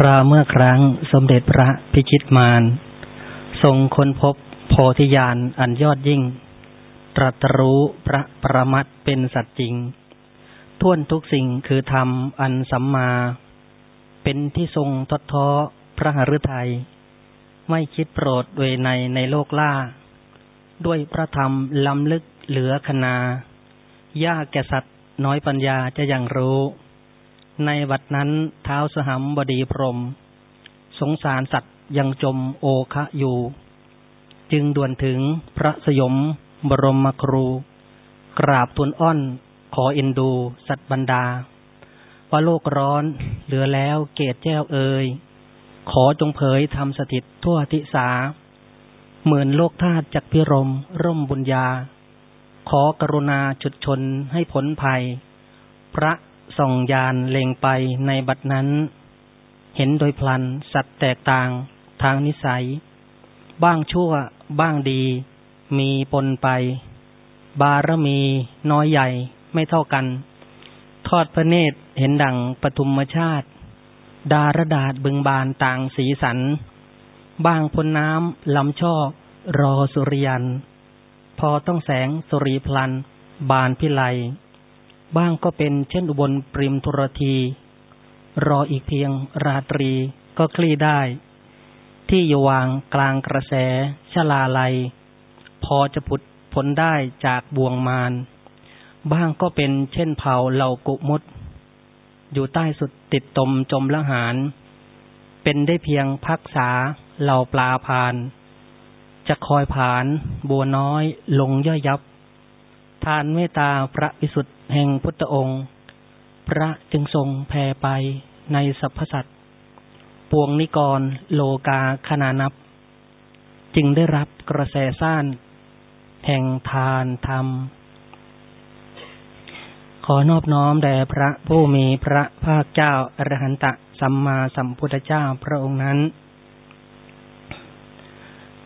คราเมื่อครั้งสมเด็จพระพิชิตมารทรงค้นพบโพธิญาณอันยอดยิ่ง ตรัสรู้พระประมัตเป็นสัตว์จริงท่วนทุกสิ่งคือธรรมอันสัมมา เป็นที่ทรงทดท้อพระหฤทัย ไม่คิดโปรดโดยในในโลกล่า ด้วยพระธรรมล้ำลึกเหลือคณายากแก่สัตว์น้อยปัญญาจะยังรู้ ในวัดนั้นเท้าสหัมบดีพรม สงสารสัตว์ยังจมโอคะอยู่ จึงด่วนถึงพระสยมบรมครู กราบทูลอ้อน ขอเอ็นดูสัตว์บรรดา ว่าโลกร้อนเหลือแล้วเกตแจ้วเอ่ยขอจงเผยทำสถิตทั่วทิสา เหมือนโลกธาตุจักพิรม ร่มบุญญา ขอกรุณาจุดชนให้ผลภัย พระ ส่องยานเล็งไปในบัดนั้น เห็นโดยพลันสัตว์แตกต่างทางนิสัย บ้างชั่วบ้างดี มีปนไป บารมีน้อยใหญ่ไม่เท่ากัน ทอดพระเนตรเห็นดังปฐุมชาติ ดารดาษบึงบานต่างสีสัน บ้างพ้นน้ำลำช่อรอสุริยัน พอต้องแสงสุริพลัน บานพิไล บ้างก็เป็นเช่นอุบลปริมทุรที รออีกเพียงราตรีก็คลี่ได้ ที่อยู่วางกลางกระแสชลาลัย พอจะผุดผลได้จากบ่วงมารบ้างก็เป็นเช่นเผาเหล่ากุมุดอยู่ใต้สุดติดตมจมละหาร เป็นได้เพียงพักษาเหล่าปลาพาน จะคอยผานบัวน้อยลงย่อยยับ ทานเมตตาพระวิสุทธิ แห่งพุทธองค์ พระจึงทรงแผ่ไปในสรรพสัตว์ปวงนิกรโลกาขนานับ จึงได้รับกระแสซ่าน แห่งทานธรรม ขอนอบน้อมแด่พระผู้มีพระภาคเจ้าอรหันตะสัมมาสัมพุทธเจ้าพระองค์นั้น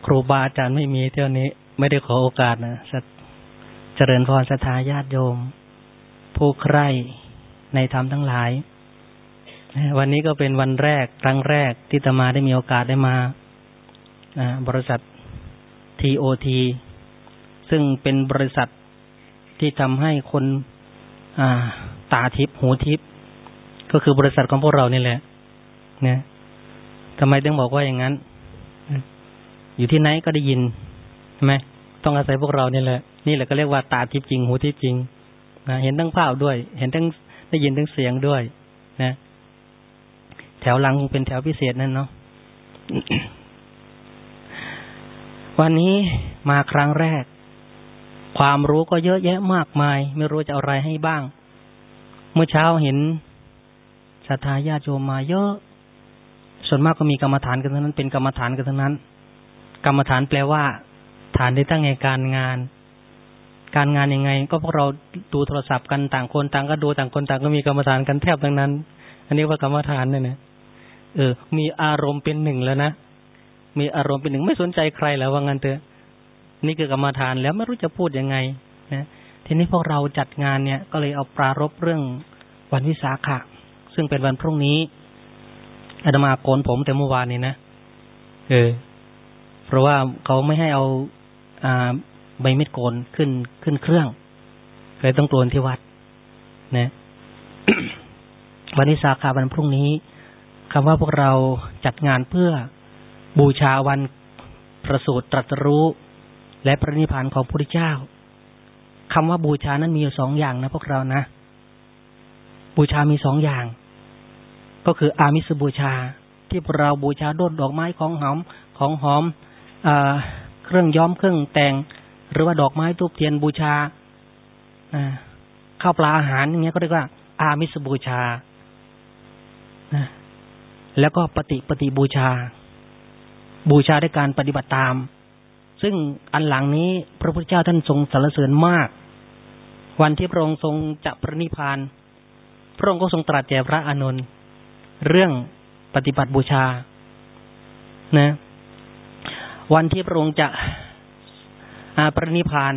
ครูบาอาจารย์ไม่มีเท่านี้ ไม่ได้ขอโอกาสนะเจริญพรสถาญาติโยม ผู้ใคร่ในธรรมทั้งหลาย วันนี้ก็เป็นวันแรกครั้งแรกที่ตมาได้มีโอกาสได้มาบริษัท TOT ซึ่งเป็นบริษัทที่ทำให้คนตาทิพหูทิพก็คือบริษัทของพวกเรานี่แหละนี่ยทำไมต้องบอกว่าอย่างนั้น อยู่ที่ไหนก็ได้ยินใช่ไหมต้องอาศัยพวกเรานี่แหละ นี่แหละก็เรียกว่าตาทิพจริง หูทิพจริง นะเห็นทั้งภาพด้วย เห็นทั้งได้ยินทั้งเสียงด้วย นะ แถวหลังเป็นแถวพิเศษนั่นเนาะวันนี้มาครั้งแรก ความรู้ก็เยอะแยะมากมาย ไม่รู้จะอาอะไรให้บ้าง เมื่อเช้าเห็นศรัทธาญาติโยมมาเยอะ ส่วนมากก็มีกรรมฐานกันทั้งนั้น เป็นกรรมฐานกันทั้งนั้น กรรมฐานแปลว่า ฐานที่ตั้งในการงาน การงานยังไง ก็พวกเราดูโทรศัพท์กันต่างคนต่างก็ดูต่างคนต่างก็มีกรรมฐานกันแทบทั้งนั้น อันนี้ว่ากรรมฐานเนี่ยนะเออ มีอารมณ์เป็นหนึ่งแล้วนะมีอารมณ์เป็นหนึ่งไม่สนใจใครแล้วว่างั้นเถอะ นี่คือกรรมฐานแล้วไม่รู้จะพูดยังไงนะทีนี้พวกเราจัดงานเนี่ย ก็เลยเอาปรารบเรื่องวันวิสาขะซึ่งเป็นวันพรุ่งนี้อาตมาโกนผมแต่เมื่อวานนี้นะเออเพราะว่าเขาไม่ให้เอาอ่า ใบเม็ดโกนขึ้นขึ้นเครื่องเลยต้องโกนที่วัด นะวันวิสาขาวันพรุ่งนี้คำว่าพวกเราจัดงานเพื่อบูชาวันประสูติตรัสรู้ และพระนิพพานของพระพุทธเจ้าคำว่าบูชานั้นมีอยู่สองอย่างนะพวกเรานะ บูชามีสองอย่าง ก็คืออามิสบูชา ที่เราบูชาดดดอกไม้ของหอมของหอมอเครื่องย้อมเครื่องแต่ง หรือว่าดอกไม้ทูบเทียนบูชาข้าวปลาอาหารอย่างเงี้ยก็เรียกว่า อามิสบูชาแล้วก็ปฏิปฏิบูชา บูชาด้วยการปฏิบัติตาม ซึ่งอันหลังนี้พระพุทธเจ้าท่านทรงสรรเสริญมาก วันที่พระองค์ทรงจะพระนิพพาน พระองค์ก็ทรงตรัสแก่พระอานนท์เรื่องปฏิบัติบูชานะ วันที่พระองค์จะ อาพระนิพาน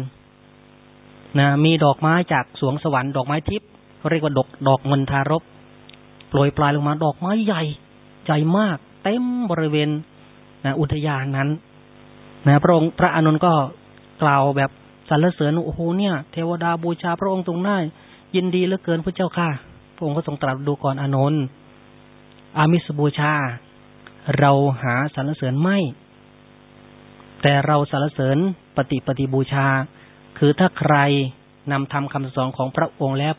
นะมีดอกไม้จากสวงสวรรค์ดอกไม้ทิพย์เรียกว่าดอกดอกเงินทารบโปรยปลายลงมาดอกไม้ใหญ่ใหญ่มาก เต็มบริเวณนะอุทยานนั้นนะพระองค์พระอานนท์ก็กล่าวแบบสรรเสริญโอ้โหเนี่ย เทวดาบูชาพระองค์ตรงหน้ายินดีเหลือเกินพระเจ้าค่ะ พระองค์ก็ทรงตรัสดูก่อนอานนท์อามิสบูชา เราหาสรรเสริญไม่ แต่เราสรรเสริญ ปฏิปฏิบูชา คือถ้าใครนำทำคำสอนของพระองค์แล้ว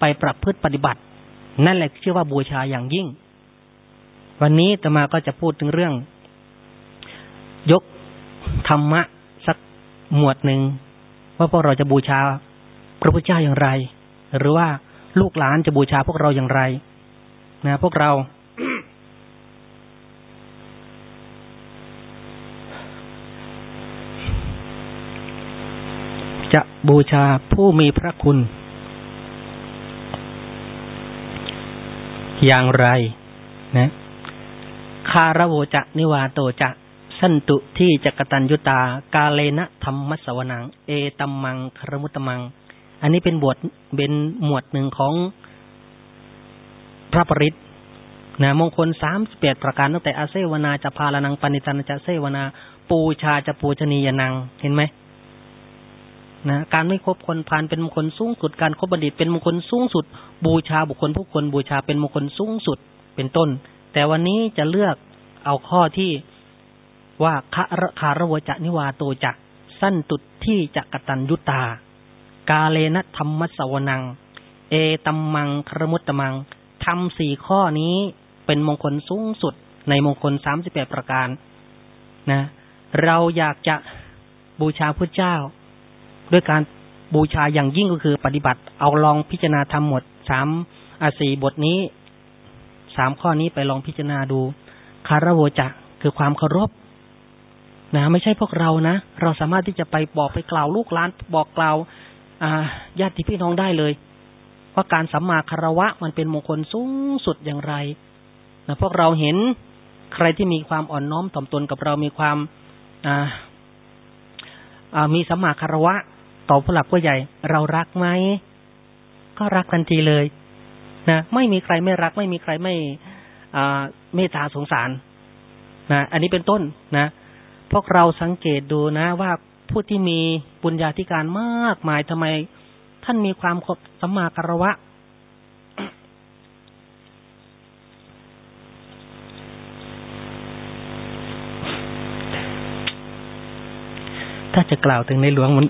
ไปปรับพฤติปฏิบัติ นั่นแหละชื่อว่าบูชาอย่างยิ่ง วันนี้ตมาก็จะพูดถึงเรื่อง ยกธรรมะสักหมวดหนึ่งว่าพวกเราจะบูชาพระพุทธเจ้าอย่างไร หรือว่าลูกหลานจะบูชาพวกเราอย่างไรนะพวกเรา จะ บูชาผู้มีพระคุณ อย่างไรนะคารโวจะนิวาโตจะสันตุที่จักตัญยุตา กาเลนะธรรมสวนัง เอตัมมังครมุตมัง อันนี้เป็นบทเป็นหมวดหนึ่งของพระปริตนะมงคลสามสิบแปดประการตั้งแต่อาเซวนาจะพาลนังปณิตันจะเซวนา ปูชาจะปูชนียนัง เห็นไหม นะการไม่คบคนพานเป็นมงคลสูงสุด การคบบัณฑิตเป็นมงคลสูงสุด บูชาบุคคลผู้คนบูชาเป็นมงคลสูงสุดเป็นต้น แต่วันนี้จะเลือกเอาข้อที่ว่าคาระคารวจะนิวาโตจะสั้นตุดที่จะกตัญยุตา กาเลนะธรรมสวนัง เอตัมมังครมุตตมังทำสี่ข้อนี้เป็นมงคลสูงสุดในมงคลสามสิบแปดประการนะ เราอยากจะบูชาพระเจ้า ด้วยการบูชาอย่างยิ่งก็คือปฏิบัติ เอาลองพิจารณาทำหมดสามอาสีบทนี้สามข้อนี้ไปลองพิจารณาดู คารโวจะคือความเคารพนะไม่ใช่พวกเรานะ เราสามารถที่จะไปบอกไปกล่าวลูกหลานบอกกล่าวญาติพี่น้องได้เลยว่าการสัมมาคารวะมันเป็นมงคลสูงสุดอย่างไรนะพวกเราเห็นใครที่มีความอ่อนน้อมถ่อมตนกับเรามีความมีสัมมาคารวะ ต่อผู้หลักผู้ใหญ่ เรารักไหมก็รักทันทีเลย นะไม่มีใครไม่รัก ไม่มีใครไม่เมตตาสงสารนะอันนี้เป็นต้นนะพวกเราสังเกตดูนะว่าผู้ที่มีบุญญาธิการมากมายทำไม ท่านมีความสัมมาคารวะถ้าจะกล่าวถึงในหลวงมัน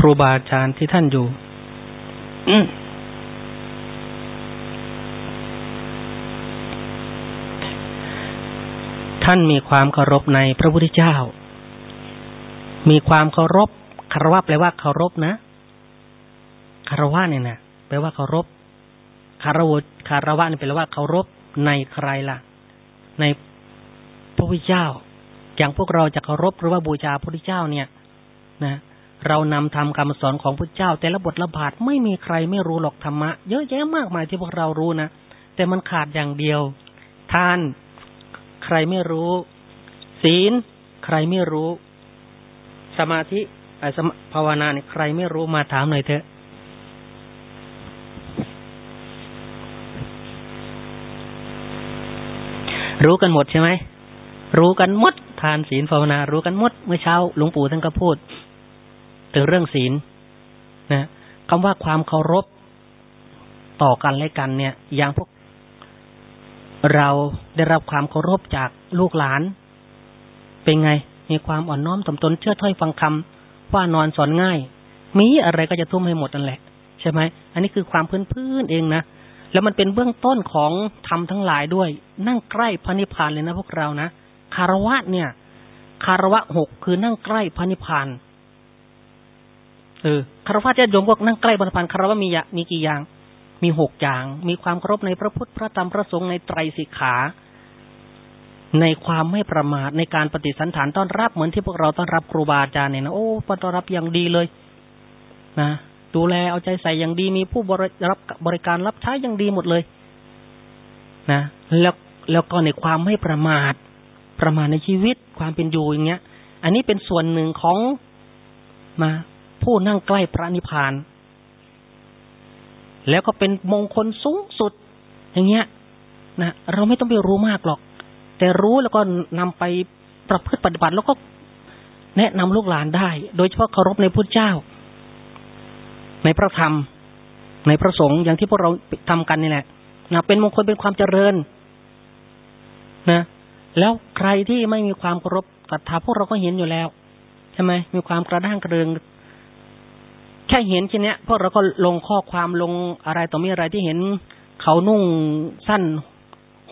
ครูบาอาจารย์ที่ท่านอยู่ท่านมีความเคารพในพระพุทธเจ้า มีความเคารพคารวะแปลว่าเคารพนะคารวะเนี่ยนะแปลว่าเคารพคารวะคารวะนี่แปลว่าเคารพในใครล่ะ ในพระพุทธเจ้า อย่างพวกเราจะเคารพหรือว่าบูชาพระพุทธเจ้าเนี่ย นะ เรานำทำคำสอนของพระเจ้า แต่ละบทละบาทไม่มีใครไม่รู้หรอกธรรมะ เยอะแยะมากมายที่พวกเรารู้นะ แต่มันขาดอย่างเดียว ทาน ใครไม่รู้ ศีล ใครไม่รู้ สมาธิไอ้ภาวนาเนี่ยใครไม่รู้มาถามหน่อยเถอะรู้กันหมดใช่ไหมรู้กันหมด ทานศีลภาวนา รู้กันหมด เมื่อเช้าหลวงปู่ท่านก็พูด ถึงเรื่องศีลนะคำว่าความเคารพต่อกันและกันเนี่ย อย่างพวก เราได้รับความเคารพจากลูกหลาน เป็นไง มีความอ่อนน้อมถ่อมตนเชื่อถ้อยฟังคำว่านอนสอนง่าย มีอะไรก็จะทุ่มให้หมดนั่นแหละ ใช่ไหมอันนี้คือความพื้นพื้นเองนะแล้วมันเป็นเบื้องต้นของธรรมทั้งหลายด้วย นั่งใกล้พระนิพพานเลยนะพวกเรานะคารวะเนี่ย คารวะหกคือนั่งใกล้พระนิพพาน เออคารวะญาติโยมพวกนั่งใกล้บรรพันคารวะมีมีกี่อย่าง มีหกอย่าง มีความเคารพในพระพุทธพระธรรมพระสงฆ์ในไตรสิกขา ในความไม่ประมาทในการปฏิสันฐานต้อนรับเหมือนที่พวกเราต้อนรับครูบาอาจารย์เนี่ยนะโอ้ต้อนรับอย่างดีเลย นะดูแลเอาใจใส่อย่างดีมีผู้บริรับบริการรับใช้อย่างดีหมดเลย นะแล้วแล้วก็ในความไม่ประมาท ประมาทในชีวิตความเป็นอยู่อย่างเงี้ย อันนี้เป็นส่วนหนึ่งของมา ผู้นั่งใกล้พระนิพพาน แล้วก็เป็นมงคลสูงสุด อย่างเงี้ยนะเราไม่ต้องไปรู้มากหรอก แต่รู้แล้วก็นำไปประพฤติปฏิบัติแล้วก็แนะนำลูกหลานได้ โดยเฉพาะเคารพในพุทธเจ้า ในพระธรรม ในพระสงฆ์อย่างที่พวกเราทำกันนี่แหละนะเป็นมงคลเป็นความเจริญ นะ แล้วใครที่ไม่มีความเคารพศรัทธาพวกเราก็เห็นอยู่แล้วใช่ไหมมีความกระด้างกระเรือง แค่เห็นแค่นี้ยพวกเราก็ลงข้อความลงอะไรต่อมีอะไรที่เห็นเขานุ่งสั้น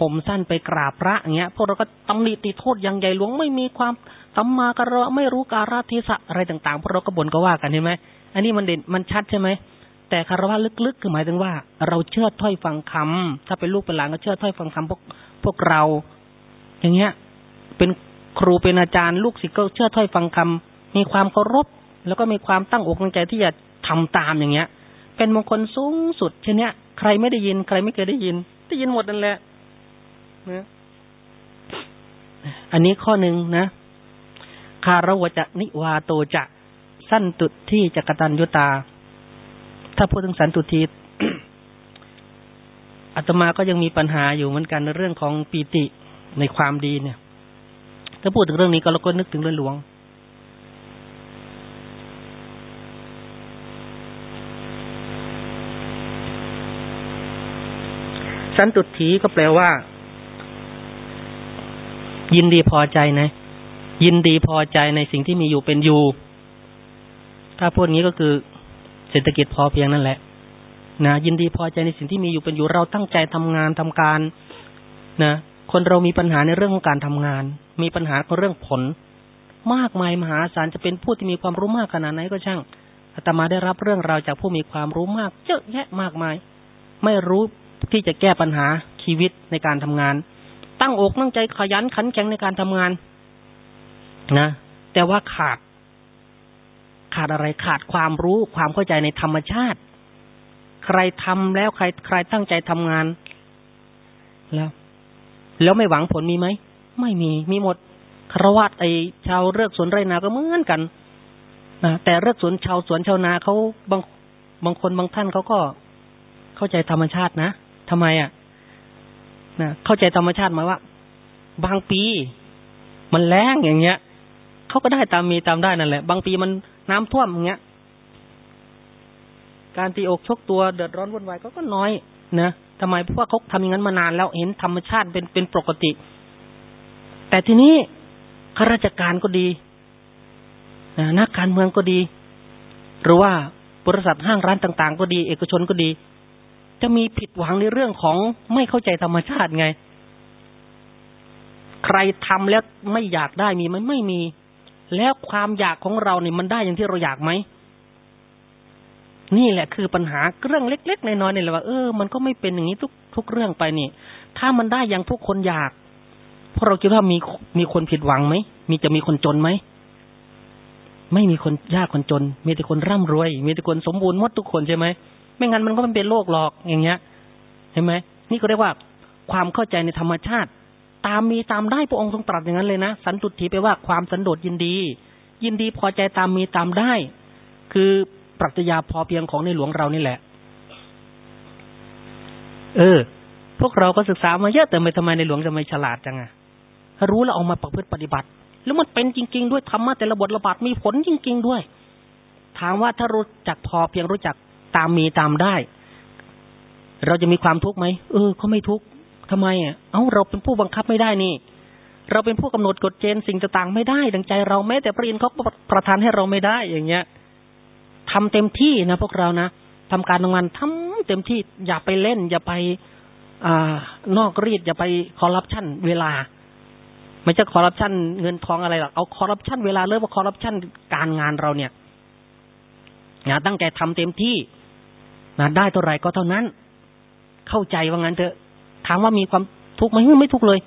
ห่มสั้นไปกราบพระอย่างเงี้ย พวกเราก็ตำหนิติโทษอย่างใหญ่หลวงไม่มีความสัมมาการะไม่รู้การะเทศะอะไรต่างๆพวกเราก็บ่นก็ว่ากันใช่ไหมอันนี้มันเด่นมันชัดใช่ไหมแต่คารวะลึกๆ คือหมายถึงว่า เราเชื่อถ้อยฟังคำถ้าเป็นลูกเป็นหลานก็เชื่อถ้อยฟังคำพวกพวกเรา อย่างเงี้ย เป็นครูเป็นอาจารย์ ลูกศิษย์ก็เชื่อถ้อยฟังคำมีความเคารพ แล้วก็มีความตั้งอกตั้งใจที่จะทำตามอย่างเงี้ย เป็นมงคลสูงสุดเช่นเนี้ย ใครไม่ได้ยิน ใครไม่เคยได้ยิน ได้ยินหมดนั่นแหละนะอันนี้ข้อหนึ่งนะคารวจะนิวาโตจะสั้นตุที่จักตันยุตา ถ้าพูดถึงสันตุทีอาตมาก็ยังมีปัญหาอยู่เหมือนกันในเรื่องของปีติในความดีเนี่ย ถ้าพูดถึงเรื่องนี้ก็เราก็นึกถึงเรื่องหลวง สันตุถีก็แปลว่า ยินดีพอใจนะ ยินดีพอใจในสิ่งที่มีอยู่เป็นอยู่ ถ้าพูดงี้ก็คือ เศรษฐกิจพอเพียงนั่นแหละนะยินดีพอใจในสิ่งที่มีอยู่เป็นอยู่เราตั้งใจทำงานทำการนะคนเรามีปัญหาในเรื่องของการทำงาน มีปัญหาเรื่องผล มากมายมหาศาลจะเป็นผู้ที่มีความรู้มากขนาดไหนก็ช่างอาตมาได้รับเรื่องราวจากผู้มีความรู้มากเยอะแยะมากมาย ไม่รู้ ที่จะแก้ปัญหาชีวิตในการทำงาน ตั้งอกตั้งใจขยันขันแข็งในการทำงานนะ แต่ว่าขาด ขาดอะไรขาดความรู้ความเข้าใจในธรรมชาติ ใครทำแล้วใคร ใครตั้งใจทำงาน แล้ว แล้วไม่หวังผลมีไหมไม่มีมีหมดครวัตไอชาวเลือกสวนไรนาก็เหมือนกันนะแต่เลือกสวนชาวสวนชาวนาเขาบางบางคนบางท่านเขาก็เข้าใจธรรมชาตินะ ทำไมอะนะเข้าใจธรรมชาติไหมว่า บางปี มันแรงอย่างเงี้ยเขาก็ได้ตามมีตามได้นั่นแหละ บางปีมันน้ำท่วมอย่างเงี้ย การตีอกชกตัวเดือดร้อนวุ่นวายก็ก็น้อยนะทำไมเพราะว่าเขาทำอย่างนั้นมานานแล้วเห็นธรรมชาติเป็นเป็นปกติ แต่ทีนี้ข้าราชการก็ดีนักการเมืองก็ดี หรือว่าบริษัทห้างร้านต่าง ๆ ก็ดี เอกชนก็ดี จะมีผิดหวังในเรื่องของไม่เข้าใจธรรมชาติไง ใครทำแล้วไม่อยากได้มีมันไม่มี แล้วความอยากของเราเนี่ยมันได้อย่างที่เราอยากไหมนี่แหละคือปัญหาเรื่องเล็กๆน้อยๆนี่แหละว่าเออมันก็ไม่เป็นอย่างนี้ทุกทุกเรื่องไปนี่ ถ้ามันได้อย่างทุกคนอยากพวกเราคิดว่ามีมีคนผิดหวังไหมมีจะมีคนจนไหมไม่มีคนยากคนจน มีแต่คนร่ำรวย มีแต่คนสมบูรณ์หมดทุกคนใช่ไหม ไม่งั้นมันก็ไม่เป็นโรคหรอกอย่างเงี้ยเห็นไหมนี่ก็เรียกว่าความเข้าใจในธรรมชาติ ตามมีตามได้พระองค์ทรงตรัสอย่างนั้นเลยนะสันตุถีไปว่าความสันโดษยินดี ยินดีพอใจตามมีตามได้ คือปรัชญาพอเพียงของในหลวงเรานี่แหละ เออ พวกเราก็ศึกษามาเยอะแต่ไม่ทำไมในหลวงจะไม่ฉลาดจังอะรู้แล้วเอามาประพฤติปฏิบัติ แล้วมันเป็นจริง ๆ ด้วยธรรมะแต่ละบทระบาดมีผลจริง ๆ ด้วยถามว่าถ้ารู้จักพอเพียงรู้จัก ตามมีตามได้ เราจะมีความทุกข์ไหมเออเขาไม่ทุกข์ทำไมอะเอ้าเราเป็นผู้บังคับไม่ได้นี่ เราเป็นผู้กำหนดกฎเกณฑ์สิ่งต่างๆไม่ได้ ดังใจเราแม้แต่พระอินทร์เขาประทานให้เราไม่ได้อย่างเงี้ยทำเต็มที่นะพวกเรานะทำการทำงานทำเต็มที่อย่าไปเล่น อย่าไปอ่านอกรีด อย่าไปคอร์รัปชันเวลา ไม่ใช่คอร์รัปชันเงินทองอะไรหรอกเอาคอร์รัปชันเวลาเริ่มว่าคอร์รัปชันการงานเราเนี่ยนะตั้งใจทำเต็มที่ นะได้เท่าไหร่ก็เท่านั้น เข้าใจว่างั้นเถอะ ถามว่ามีความทุกข์ไหมไม่ทุกข์เลย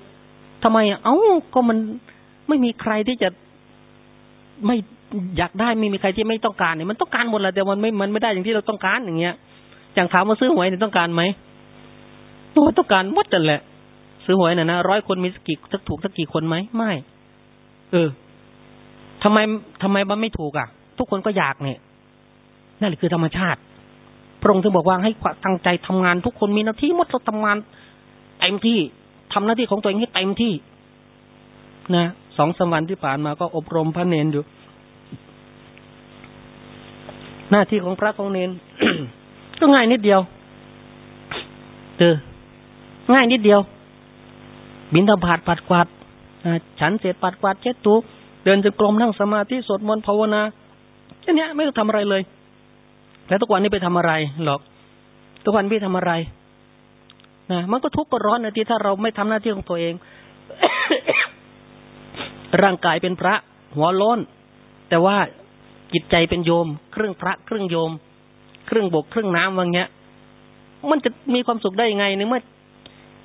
ทำไมอะเอ้าก็มันไม่มีใครที่จะไม่อยากได้ไม่มีใครที่ไม่ต้องการเนี่ยมันต้องการหมดแหละแต่มันไม่มันไม่ได้อย่างที่เราต้องการอย่างเงี้ย อย่างถามว่าซื้อหวยเนี่ยต้องการไหมโอ้ต้องการหมดแต่แหละ ซื้อหวยน่ะนะร้อยคนมีสกี่สักถูกสักกี่คนไหมไม่ เออทำไมทำไมมันไม่ถูกอะ ทุกคนก็อยากเนี่ยนั่นแหละคือธรรมชาติ พระองค์ถึงบอกว่าให้ตั้งใจทำงานทุกคนมีหน้าที่หมดเราทำงานเต็มที่ทำหน้าที่ของตัวเองให้เต็มที่นะสองสมวันที่ผ่านมาก็อบรมพระเนนอยู่ หน้าที่ของพระของเนนก็ง่ายนิดเดียวเออง่ายนิดเดียว บินทบาทปัดกวาดฉันเสร็จปัดกวาดเช็ดตูเดินจะกรมนั่งสมาธิสวดมนต์ภาวนาแค่นี้ไม่ต้องทำอะไรเลย แล้วทุกวันนี้ไปทำอะไรหรอก ทุกวันพี่ทำอะไรนะมันก็ทุกข์ก็ร้อนนะที่ถ้าเราไม่ทำหน้าที่ของตัวเอง ร่างกายเป็นพระหัวโล้น แต่ว่าจิตใจเป็นโยม ครึ่งพระ ครึ่งโยม ครึ่งบก ครึ่งน้ำว่างเงี้ย มันจะมีความสุขได้ยังไงในเมื่อ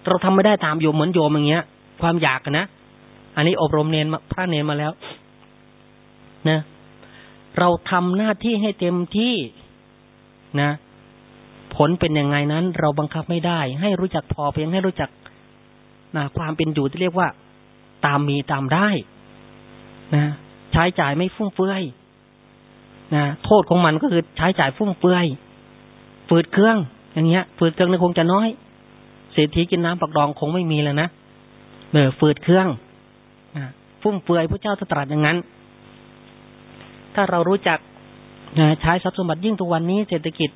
เราทำไม่ได้ตามโยมเหมือนโยมอย่างเงี้ย ความอยากนะอันนี้อบรมเนนพระเนนมาแล้ว นะ เราทำหน้าที่ให้เต็มที่ นะ ผลเป็นยังไงนั้น เราบังคับไม่ได้ ให้รู้จักพอเพียงให้รู้จักนะความเป็นอยู่ที่เรียกว่า ตามมีตามได้ นะ ใช้จ่ายไม่ฟุ่มเฟือยนะโทษของมันก็คือใช้จ่ายฟุ่มเฟือยฝืดเครื่อง อย่างเงี้ยฝืดเครื่องนี่คงจะน้อยเศรษฐีกินน้ำปักดองคงไม่มีแล้วนะเออฝืดเครื่องนะฟุ่มเฟือยพระเจ้าตรัสอย่างนั้น ถ้าเรารู้จัก นะใช้ทรัพย์สมบัติยิ่งทุกวันนี้เศรษฐกิจ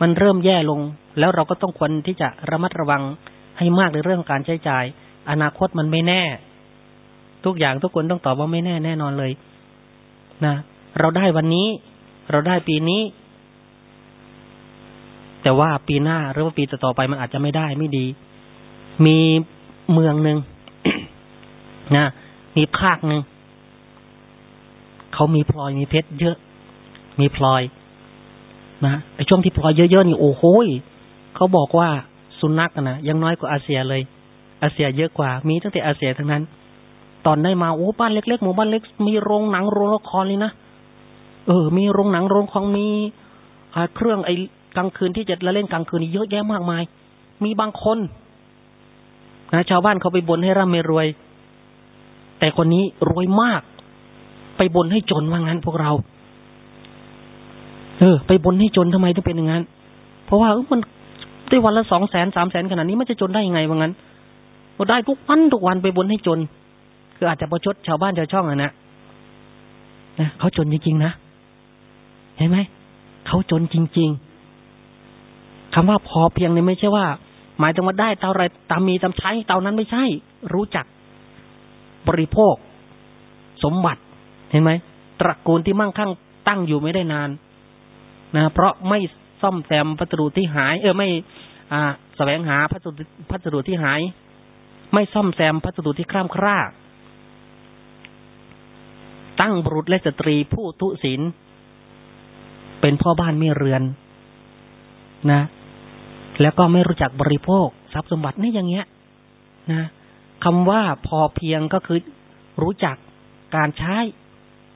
มันเริ่มแย่ลง แล้วเราก็ต้องควรที่จะระมัดระวังให้มากในเรื่องการใช้จ่าย อนาคตมันไม่แน่ ทุกอย่างทุกคนต้องตอบว่าไม่แน่แน่นอนเลย นะ เราได้วันนี้ เราได้ปีนี้ แต่ว่าปีหน้าหรือว่าปีต่อไปมันอาจจะไม่ได้ไม่ดี มีเมืองหนึ่งนะมีภาคหนึ่งเขามีพลอยมีเพชรเยอะ มีพลอยนะไอช่วงที่พลอยเยอะๆนี่โอ้โหเขาบอกว่าสุนัขนะยังน้อยกว่าอาเซียเลย อาเซียเยอะกว่า มีตั้งแต่อาเซียทั้งนั้น ตอนได้มาโอ้บ้านเล็กๆหมู่บ้านเล็ก มีโรงหนังโรงละครเลยนะเออ มีโรงหนังโรงของมีเครื่องไอ้กลางคืนที่จะละเล่นกลางคืนนี่เยอะแยะมากมาย มีบางคนนะชาวบ้านเขาไปบนให้ร่ำรวย แต่คนนี้รวยมาก ไปบนให้จนว่างั้นพวกเรา เออ ไปบนให้จนทำไมถึงเป็นอย่างนั้น เพราะว่ามันได้วันละสองแสนสามแสนขนาดนี้มันจะจนได้ยังไงว่างั้นก็ได้ทุกวันทุกวันไปบนให้จน คืออาจจะประชดชาวบ้านชาวช่องอะนะนะเขาจนจริงๆนะเห็นไหมเขาจนจริง ๆคำว่าพอเพียงเนี่ยไม่ใช่ว่า หมายถึงว่าได้เท่าไรตามมีตามใช้เท่านั้นไม่ใช่ รู้จักบริโภค สมบัติ เห็นไหมตระกูลที่มั่งคั่งตั้งอยู่ไม่ได้นาน นะ เพราะไม่ซ่อมแซมพัสดุที่หาย เออไม่ อ่าสแสวงหาพัสดุพัสดุที่หาย ไม่ซ่อมแซมพัสดุที่คร่ำคร่าตั้งบุรุษและสตรีผู้ทุศีลเป็นพ่อบ้านไม่เรือนนะ แล้วก็ไม่รู้จักบริโภคทรัพย์สมบัตินี่อย่างเงี้ย นะคำว่าพอเพียงก็คือรู้จักการใช้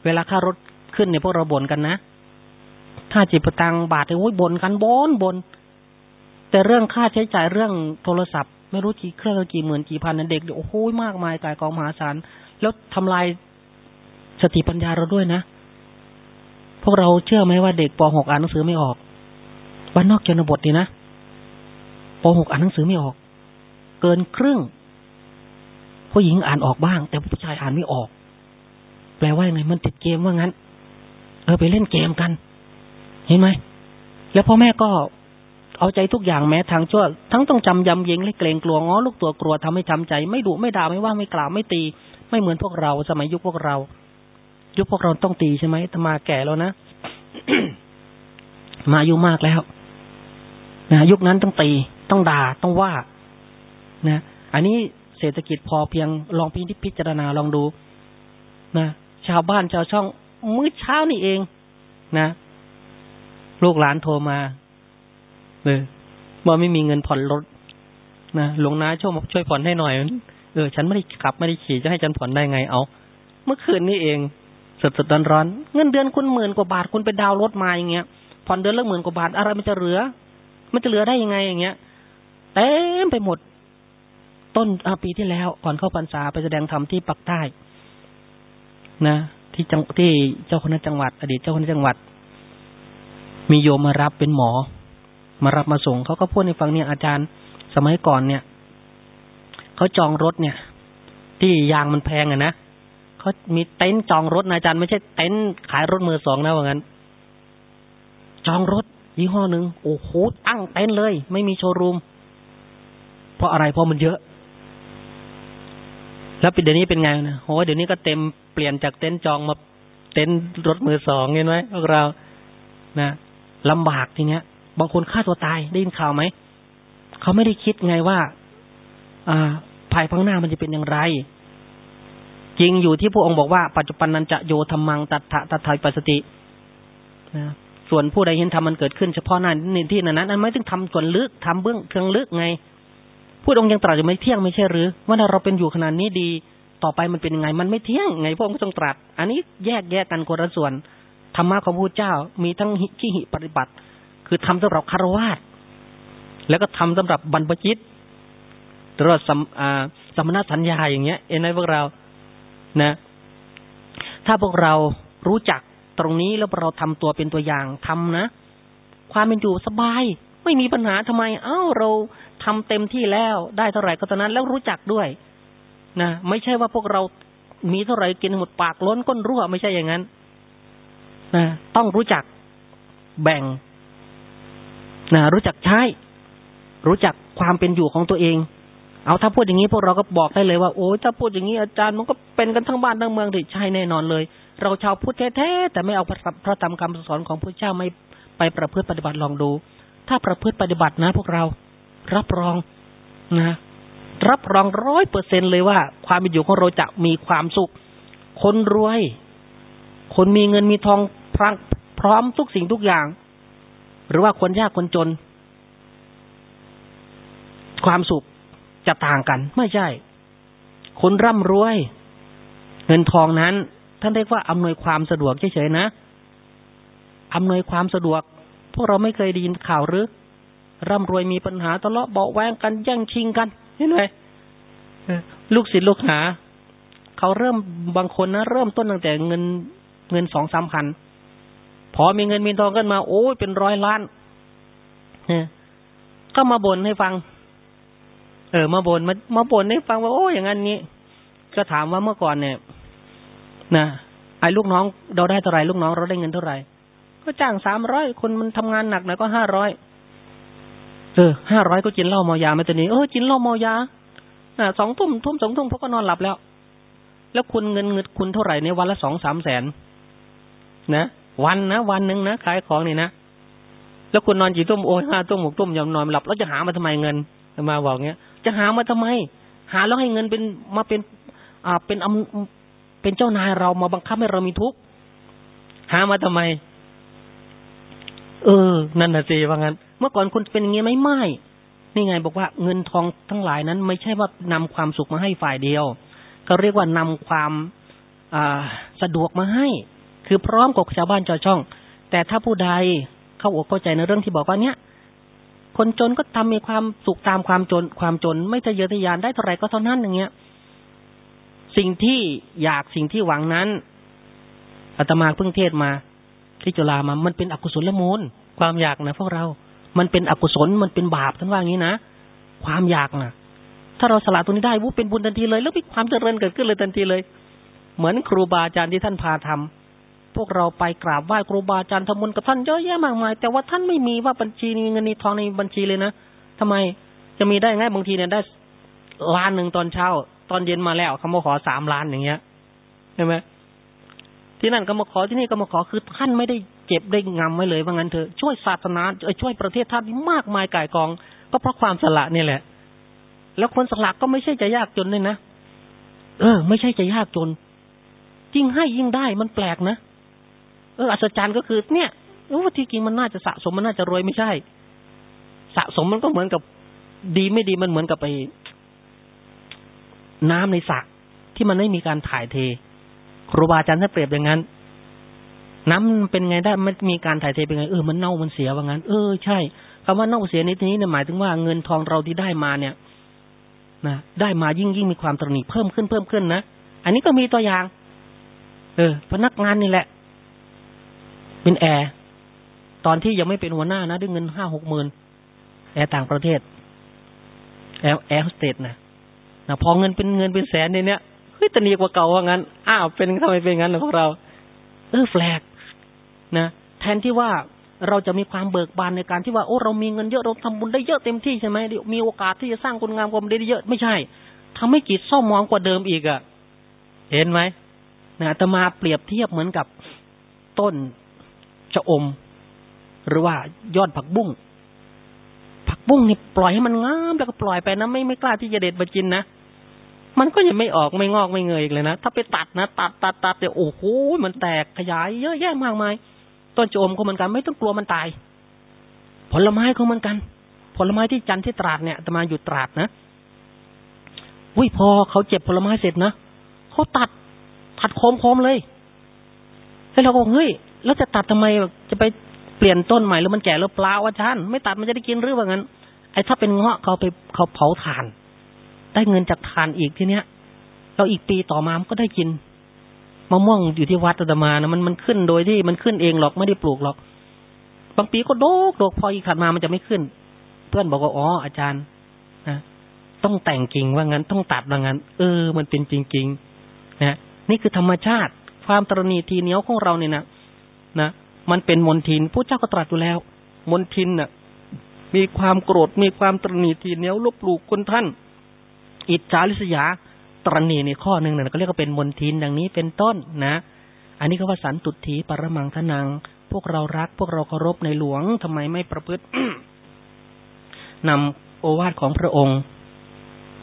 เวลาค่ารถขึ้นเนี่ยพวกเราบ่นกันนะ ถ้าจิตประตังบาทเนี่ยโอ้ยบ่นกันบ่นบ่นแต่เรื่องค่าใช้จ่ายเรื่องโทรศัพท์ ไม่รู้กี่เครื่องกี่หมื่นกี่พันเด็กโอ้โหมากมายกายกองมหาศาลแล้วทำลายสติปัญญาเราด้วยนะ พวกเราเชื่อไหมว่าเด็กป .6 อ่านหนังสือไม่ออกบ้านนอกชนบทดีนะป .6 อ่านหนังสือไม่ออก เกินครึ่ง ผู้หญิงอ่านออกบ้าง แต่ผู้ชายอ่านไม่ออก แปลว่ายังไงมันติดเกมว่างั้น เออไปเล่นเกมกัน เห็นไหมแล้วพ่อแม่ก็เอาใจทุกอย่างแม้ทางชั่ว ทั้งต้องจำยำเยงและเกรงกลัวง้อลูกตัวกลัวทำให้จำใจ ไม่ดุไม่ด่าไม่ว่าไม่กล่าวไม่ตี ไม่เหมือนพวกเราสมัยยุคพวกเรา ยุคพวกเราต้องตีใช่ไหมตมาแก่แล้วนะมาอายุมากแล้วนะยุคนั้นต้องตีต้องด่าต้องว่า นะ อันนี้เศรษฐกิจพอเพียงลองพิจิพิจารณาลองดู นะชาวบ้านชาวช่องมื้อเช้านี่เอง นะ ลูกหลานโทรมาเออว่าไม่มีเงินผ่อนรถนะหลวงนาช่วยช่วยผ่อนให้หน่อยเออฉันไม่ได้ขับไม่ได้ขี่จะให้ฉันผ่อนได้ไงเอาเมื่อคืนนี้เองสดสดร้อนร้อนเงินเดือนคุณหมื่นกว่าบาทคุณไปดาวรถมาอย่างเงี้ยผ่อนเดือนละหมื่นกว่าบาทอะไรมันจะเหลือ มันจะเหลือได้ยังไงอย่างเงี้ยเต็มไปหมด ต้นปีที่แล้ว ก่อนเข้าพรรษาไปแสดงธรรมที่ปักใต้ นะ ที่ที่จังที่เจ้าคณะจังหวัด อดีตเจ้าคณะจังหวัด มีโยมมารับเป็นหมอ มารับมาส่งเขาก็พูดในฟังเนี่ยอาจารย์สมัยก่อนเนี่ยเขาจองรถเนี่ย ที่ยางมันแพงอะนะเขามีเต็นท์จองรถนะอาจารย์ไม่ใช่เต็นท์ขายรถมือสองนะว่างั้น จองรถ ยี่ห้อหนึ่งโอ้โหตั้งเต็นท์เลย ไม่มีโชว์รูม เพราะอะไรเพราะมันเยอะ แล้วปีเดี๋ยวนี้เป็นไงนะโอ้เดี๋ยวนี้ก็เต็มเปลี่ยนจากเต็นท์จองมาเต็นท์รถมือสองเห็นไหมพวกเรานะ ลำบากทีเนี้ย บางคนฆ่าตัวตายได้ยินข่าวไหมเขาไม่ได้คิดไงว่า อ่าภายภาคหน้ามันจะเป็นอย่างไร จริงอยู่ที่พระองค์บอกว่า ปัจจุบันนันจะโยธรรมังตัทธะตัทไทยปัสตินะส่วนผู้ใดเห็นธรรมมันเกิดขึ้นเฉพาะหน้าในที่นั้นนั้นไม่ต้องทำส่วนลึกทำเบื้องเทืองลึกไงผู้องค์ยังตรัสอยู่ไม่เที่ยงไม่ใช่หรือว่าเราเป็นอยู่ขนาดนี้ดี ต่อไปมันเป็นยังไง มันไม่เที่ยงไงพระองค์ก็ทรงตรัส อันนี้แยกแยกกันคนละส่วน ธรรมะของพระเจ้ามีทั้งขิหิปฏิบัติ คือทำสำหรับคารวาสแล้วก็ทำสำหรับบรรพจิตหรือว่าสมสมณสัญญาอย่างเงี้ยเอ็นไอพวกเรานะ ถ้าพวกเรารู้จักตรงนี้แล้วเราทำตัวเป็นตัวอย่างทำนะ ความเป็นอยู่สบาย ไม่มีปัญหาทำไม เอ้าเราทำเต็มที่แล้วได้เท่าไหร่ก็ตอนนั้นแล้วรู้จักด้วยนะไม่ใช่ว่าพวกเรามีเท่าไหร่กินหมดปากล้นก้นรั่วไม่ใช่อย่างนั้น นะต้องรู้จักแบ่งนะรู้จักใช้ รู้จักความเป็นอยู่ของตัวเอง เอาถ้าพูดอย่างนี้พวกเราก็บอกได้เลยว่าโอ้ถ้าพูดอย่างนี้อาจารย์มันก็เป็นกันทั้งบ้านทั้งเมืองดิใช่แน่นอนเลย เราชาวพุทธแท้ๆแต่ไม่เอาพระธรรมคำสอนของพระเจ้าไม่ไปประพฤติปฏิบัติลองดู ถ้าประพฤติปฏิบัตินะ พวกเรารับรองนะ รับรองร้อยเปอร์เซ็นเลยว่า ความเป็นอยู่ของเราจะมีความสุข คนรวย คนมีเงินมีทอง พรังพร้อมทุกสิ่งทุกอย่าง หรือว่าคนยากคนจน ความสุขจะต่างกัน ไม่ใช่ คนร่ำรวย เงินทองนั้น ท่านเรียกว่าอำนวยความสะดวกเฉยๆนะอำนวยความสะดวก พวกเราไม่เคยได้ยินข่าวหรือ ร่ำรวยมีปัญหาทะเลาะเบาแวงกันแย่งชิงกันเห็นไหมลูกศิษย์ลูกหา เขาเริ่มบางคนนะเริ่มต้นตั้งแต่เงินเงินสองสามพัน พอมีเงินมีทองกันมา โอ้ยเป็นร้อยล้านก็มาบ่นให้ฟัง เออ มาบน่นมามาบ่นให้ฟังว่าโอ้อย่างนั้นนี้ ก็ถามว่าเมื่อก่อนเนี่ย นะไอ้ลูกน้องเราได้เท่าไรลูกน้องเราได้เงินเท่าไหร่ ก็จ้างสามร้อยคนมันทำงานหนักหน่อยก็ห้าร้อยเออห้าร้อยก็กินเหล้าเมายามาตัวนี้เออกินเหล้าเมายาอ่าสองทุ่มทุ่มสองทุ่มเขาก็นอนหลับแล้ว แล้วคุณเงินเงินคุณเท่าไหร่ในวันละสองสามแสนนะ วันนะวันหนึ่งนะขายของนี่นะแล้วคุณนอนกี่ทุ่มโอ้ห้าทุ่มหกทุ่มยอมนอนหลับแล้วจะหามาทำไมเงินมาบอกเงี้ย จะหามาทำไม หาแล้วให้เงินเป็นมาเป็น อ่าเป็นอำเป็นเจ้านายเรามาบังคับให้เรามีทุกข์หามาทำไม เออ นั่นน่ะสิว่างั้น เมื่อก่อนคุณเป็นอย่างนี้ไหมไม่นี่ไงบอกว่าเงินทองทั้งหลายนั้น ไม่ใช่ว่านำความสุขมาให้ฝ่ายเดียวก็เรียกว่านำความอ่าสะดวกมาให้ คือพร้อมกับชาวบ้านชาวช่อง แต่ถ้าผู้ใดเข้าอกเข้าใจในเรื่องที่บอกว่าเนี้ยคนจนก็ทำมีความสุขตามความจนความจน ไม่ทะเยอทะยานได้เท่าไหร่ก็เท่านั้นอย่างเงี้ย สิ่งที่อยากสิ่งที่หวังนั้นอาตมาเพิ่งเทศมาที่จุฬามา มันเป็นอกุศลมูล ความอยากนะพวกเรา มันเป็นอกุศลมันเป็นบาปท่านว่างี้นะความอยากนะถ้าเราสละตรงนี้ได้วุเป็นบุญทันทีเลย แล้วมีความเจริญเกิดขึ้นเลยทันทีเลย เหมือนครูบาอาจารย์ที่ท่านพาทำ พวกเราไปกราบไหว้ครูบาอาจารย์ทำบุญกับท่านเยอะแยะมากมาย แต่ว่าท่านไม่มีว่าบัญชีมีเงินมีทองในบัญชีเลยนะทำไมจะมีได้ง่ายบางทีเนี่ยได้ล้านหนึ่งตอนเช้า ตอนเย็นมาแล้วเขามาขอสามล้านอย่างเงี้ยใช่ไหมที่นั่นก็มาขอที่นี่ก็มาขอคือท่านไม่ได้เก็บได้งำไว้เลยว่างั้นเถอะช่วยศาสนาช่วยประเทศชาติมากมายก่ายกอง ก็เพราะความสละนี่แหละ แล้วคนสละก็ไม่ใช่จะยากจนเลยนะเออ ไม่ใช่จะยากจนยิ่งให้ยิ่งได้มันแปลกนะ อออัศจรรย์ก็คือ เนี่ยว่าที่จริงมันน่าจะสะสมมันน่าจะรวยไม่ใช่ สะสมมันก็เหมือนกับดีไม่ดีมันเหมือนกับไปน้ำในสระที่มันไม่มีการถ่ายเท ครูบาอาจารย์ท่านเปรียบอย่างนั้น น้ำเป็นไงได้ไม่มีการถ่ายเทเป็นไงเออมันเน่ามันเสียว่างั้น เออใช่คำว่าเน่าเสียในที่นี้เนี่ยหมายถึงว่าเงินทองเราที่ได้มาเนี่ยนะได้มายิ่งยิ่งมีความตระหนี่เพิ่มขึ้นเพิ่มขึ้นนะอันนี้ก็มีตัวอย่าง เออ พนักงานนี่แหละ เป็นแอร์ตอนที่ยังไม่เป็นหัวหน้านะด้วยเงินห้าหกหมื่นแอร์ต่างประเทศ แอร์แอร์โฮสเตสนะนะพอเงินเป็นเงินเป็นแสนในเนี้ยเฮ้ยตระหนี่กว่าเก่าว่างั้น อ้าวเป็นทำไมเป็นงั้นนะพวกเรา เออแปลกนะแทนที่ว่าเราจะมีความเบิกบานในการที่ว่าโอ้เรามีเงินเยอะเราทำบุญได้เยอะเต็มที่ใช่ไหมมีโอกาสที่จะสร้างคุณงามความดีได้เยอะไม่ใช่ทำให้จิตเศร้ามองกว่าเดิมอีกอะ่ะ เห็นไหมนะตมาเปรียบเทียบเหมือนกับต้น ชะอม หรือว่ายอดผักบุ้งผักบุ้งเนี่ยปล่อยให้มันงามแล้วก็ปล่อยไปนะไม่ไม่กล้าที่จะเด็ดมากินนะมันก็ยังไม่ออกไม่งอกไม่เงยอีกเลยนะถ้าไปตัดนะตัดตัดตัดเดี๋ยวโอ้โหมันแตกขยายเยอะแยะมากมายต้นโจมก็เหมือนกันไม่ต้องกลัวมันตาย ผลไม้ก็เหมือนกัน ผลไม้ที่จันที่ตราดเนี่ยตมาอยู่ตราดนะอุ้ยพอเขาเจ็บผลไม้เสร็จนะเขาตัดตัดโคมๆเลยแล้วเราก็เฮ้ย แล้วจะตัดทำไมจะไปเปลี่ยนต้นใหม่หรือมันแก่แล้วเปล่าอาจารย์ไม่ตัดมันจะได้กินหรือว่างั้น ไอ้ถ้าเป็นเงาะเขาไปเขาเผาถ่าน ได้เงินจากถ่านอีกทีเนี้ยเราอีกปีต่อมามันก็ได้กินมะม่วงอยู่ที่วัดอาตมานะมันมันขึ้นโดยที่มันขึ้นเองหรอกไม่ได้ปลูกหรอก บางปีก็โดกโดกพออีกถัดมามันจะไม่ขึ้น เพื่อนบอกว่าอ๋ออาจารย์นะต้องแต่งกิ่งว่างั้นต้องตัดว่างั้น เออ มันเป็นจริงๆนะนี่คือธรรมชาติความตรณีทีเหนียวของเราเนี่ยนะ นะมันเป็นมนทินผู้เจ้าก็ตรัสอยู่แล้ว มนทินน่ะ มีความโกรธมีความตรณีทีเหนียวลบหลู่คนท่าน อิจฉาริษยาตรณีในข้อหนึ่งเนี่ยก็เรียกว่าเป็นมนทินดังนี้เป็นต้นนะ อันนี้ก็ว่าสันตุถีปรมังทนัง พวกเรารัก พวกเราเคารพในหลวงทำไมไม่ประพฤตินำโอวาทของพระองค์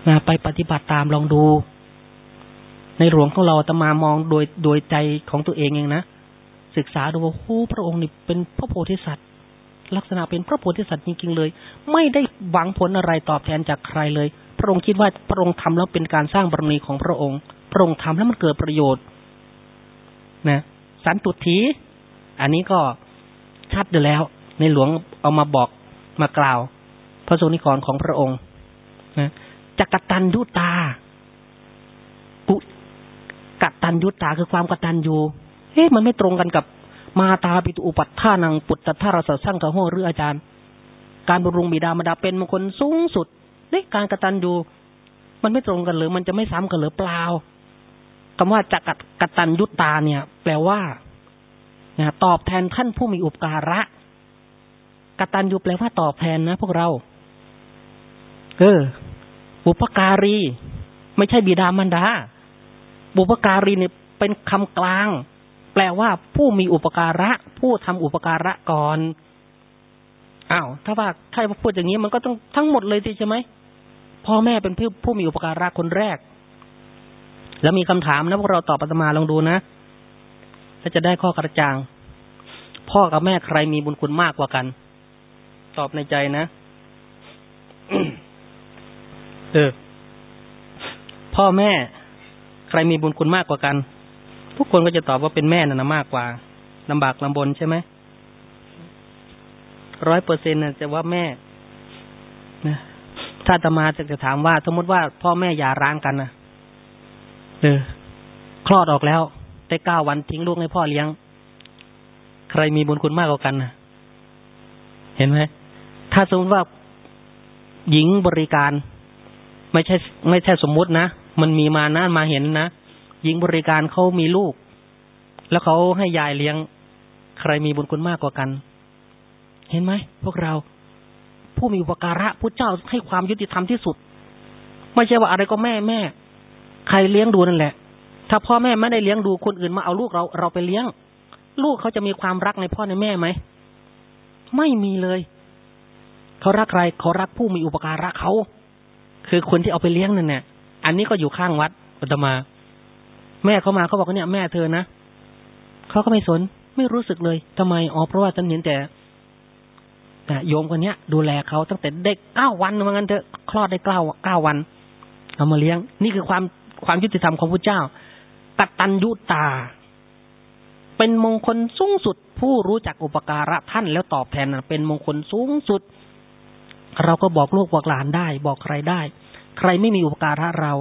นะไปปฏิบัติตามลองดู ในหลวงของเราตมามองโดยโดยใจของตัวเองเองนะ ศึกษาดูว่าโอ้พระองค์นี่เป็นพระโพธิสัตว์ ลักษณะเป็นพระโพธิสัตว์จริงๆเลย ไม่ได้หวังผลอะไรตอบแทนจากใครเลย พระองค์คิดว่าพระองค์ทำแล้วเป็นการสร้างบารมีของพระองค์ พระองค์ทำแล้วมันเกิดประโยชน์ นะสันตุถีอันนี้ก็ชัดอยู่แล้ว ในหลวงเอามาบอกมากล่าว พระสนิกรของพระองค์นะจักตันยุตากุกตันยุตาคือความกตันยู อ๊ะมันไม่ตรงกันกับมาตาปิตุอุปัฏฐานังปุตตะทารสสร้างกระหัวหรืออาจารย์ การบำรุงบิดามารดาเป็นมงคลสูงสุดนี่การกระตันยูมันไม่ตรงกันหรือมันจะไม่ซ้ำกันหรือเปล่าคำว่าจักกตันยุตตาเนี่ย แปลว่านะตอบแทนท่านผู้มีอุปการะกตันยูแปลว่าตอบแทนนะพวกเรา เออ บุปการี ไม่ใช่บิดามารดา บุปการีเนี่ยเป็นคำกลาง แปลว่าผู้มีอุปการะ ผู้ทำอุปการะก่อนอ้าวถ้าว่าใครพูดอย่างนี้มันก็ต้องทั้งหมดเลยสิใช่ไหมพ่อแม่เป็นผู้ผู้มีอุปการะคนแรก แล้วมีคำถามนะพวกเราตอบปัตมาลองดูนะถ้าจะได้ข้อกระจ่าง พ่อกับแม่ใครมีบุญคุณมากกว่ากัน ตอบในใจนะเออพ่อแม่ ใครมีบุญคุณมากกว่ากัน ทุกคนก็จะตอบว่าเป็นแม่น่ะนะมากกว่าลำบากลำบนใช่ไหมร้อยเปอร์เซ็นต์จะว่าแม่นะถ้าตมาจะจะถามว่า สมมติว่าพ่อแม่อย่าร้างกันนะเออคลอดออกแล้วได้เก้าวันทิ้งลูกให้พ่อเลี้ยง ใครมีบุญคุณมากกว่ากันนะเห็นไหมถ้าสมมติว่าหญิงบริการ ไม่ใช่ ไม่ใช่สมมุตินะมันมีมานะมาเห็นนะ หญิงบริการเขามีลูก แล้วเขาให้ยายเลี้ยง ใครมีบุญคุณมากกว่ากัน เห็นไหมพวกเรา ผู้มีอุปการะผู้เจ้าให้ความยุติธรรมที่สุด ไม่ใช่ว่าอะไรก็แม่แม่ ใครเลี้ยงดูนั่นแหละ ถ้าพ่อแม่ไม่ได้เลี้ยงดูคนอื่นมาเอาลูกเราเราไปเลี้ยง ลูกเขาจะมีความรักในพ่อในแม่ไหมไม่มีเลยเขารักใครเขารักผู้มีอุปการะเขาคือคนที่เอาไปเลี้ยงนั่นแหละอันนี้ก็อยู่ข้างวัดปัตมา แม่เขามาเขาบอกว่าเนี่ยแม่เธอนะเขาก็ไม่สนไม่รู้สึกเลยทำไมอ๋อเพราะว่าฉันเห็นแต่โยมคนนี้ย ดูแลเขาตั้งแต่เด็กเก้าวันเหมือนกันเถอะคลอดได้เก้าเก้าวัน เอามาเลี้ยง นี่คือความความยุติธรรมของพระเจ้ากัตตัญยุตา เป็นมงคลสูงสุด ผู้รู้จักอุปการะท่านแล้วตอบแทนเป็นมงคลสูงสุด เราก็บอกลูกบอกหลานได้ บอกใครได้ ใครไม่มีอุปการะเรา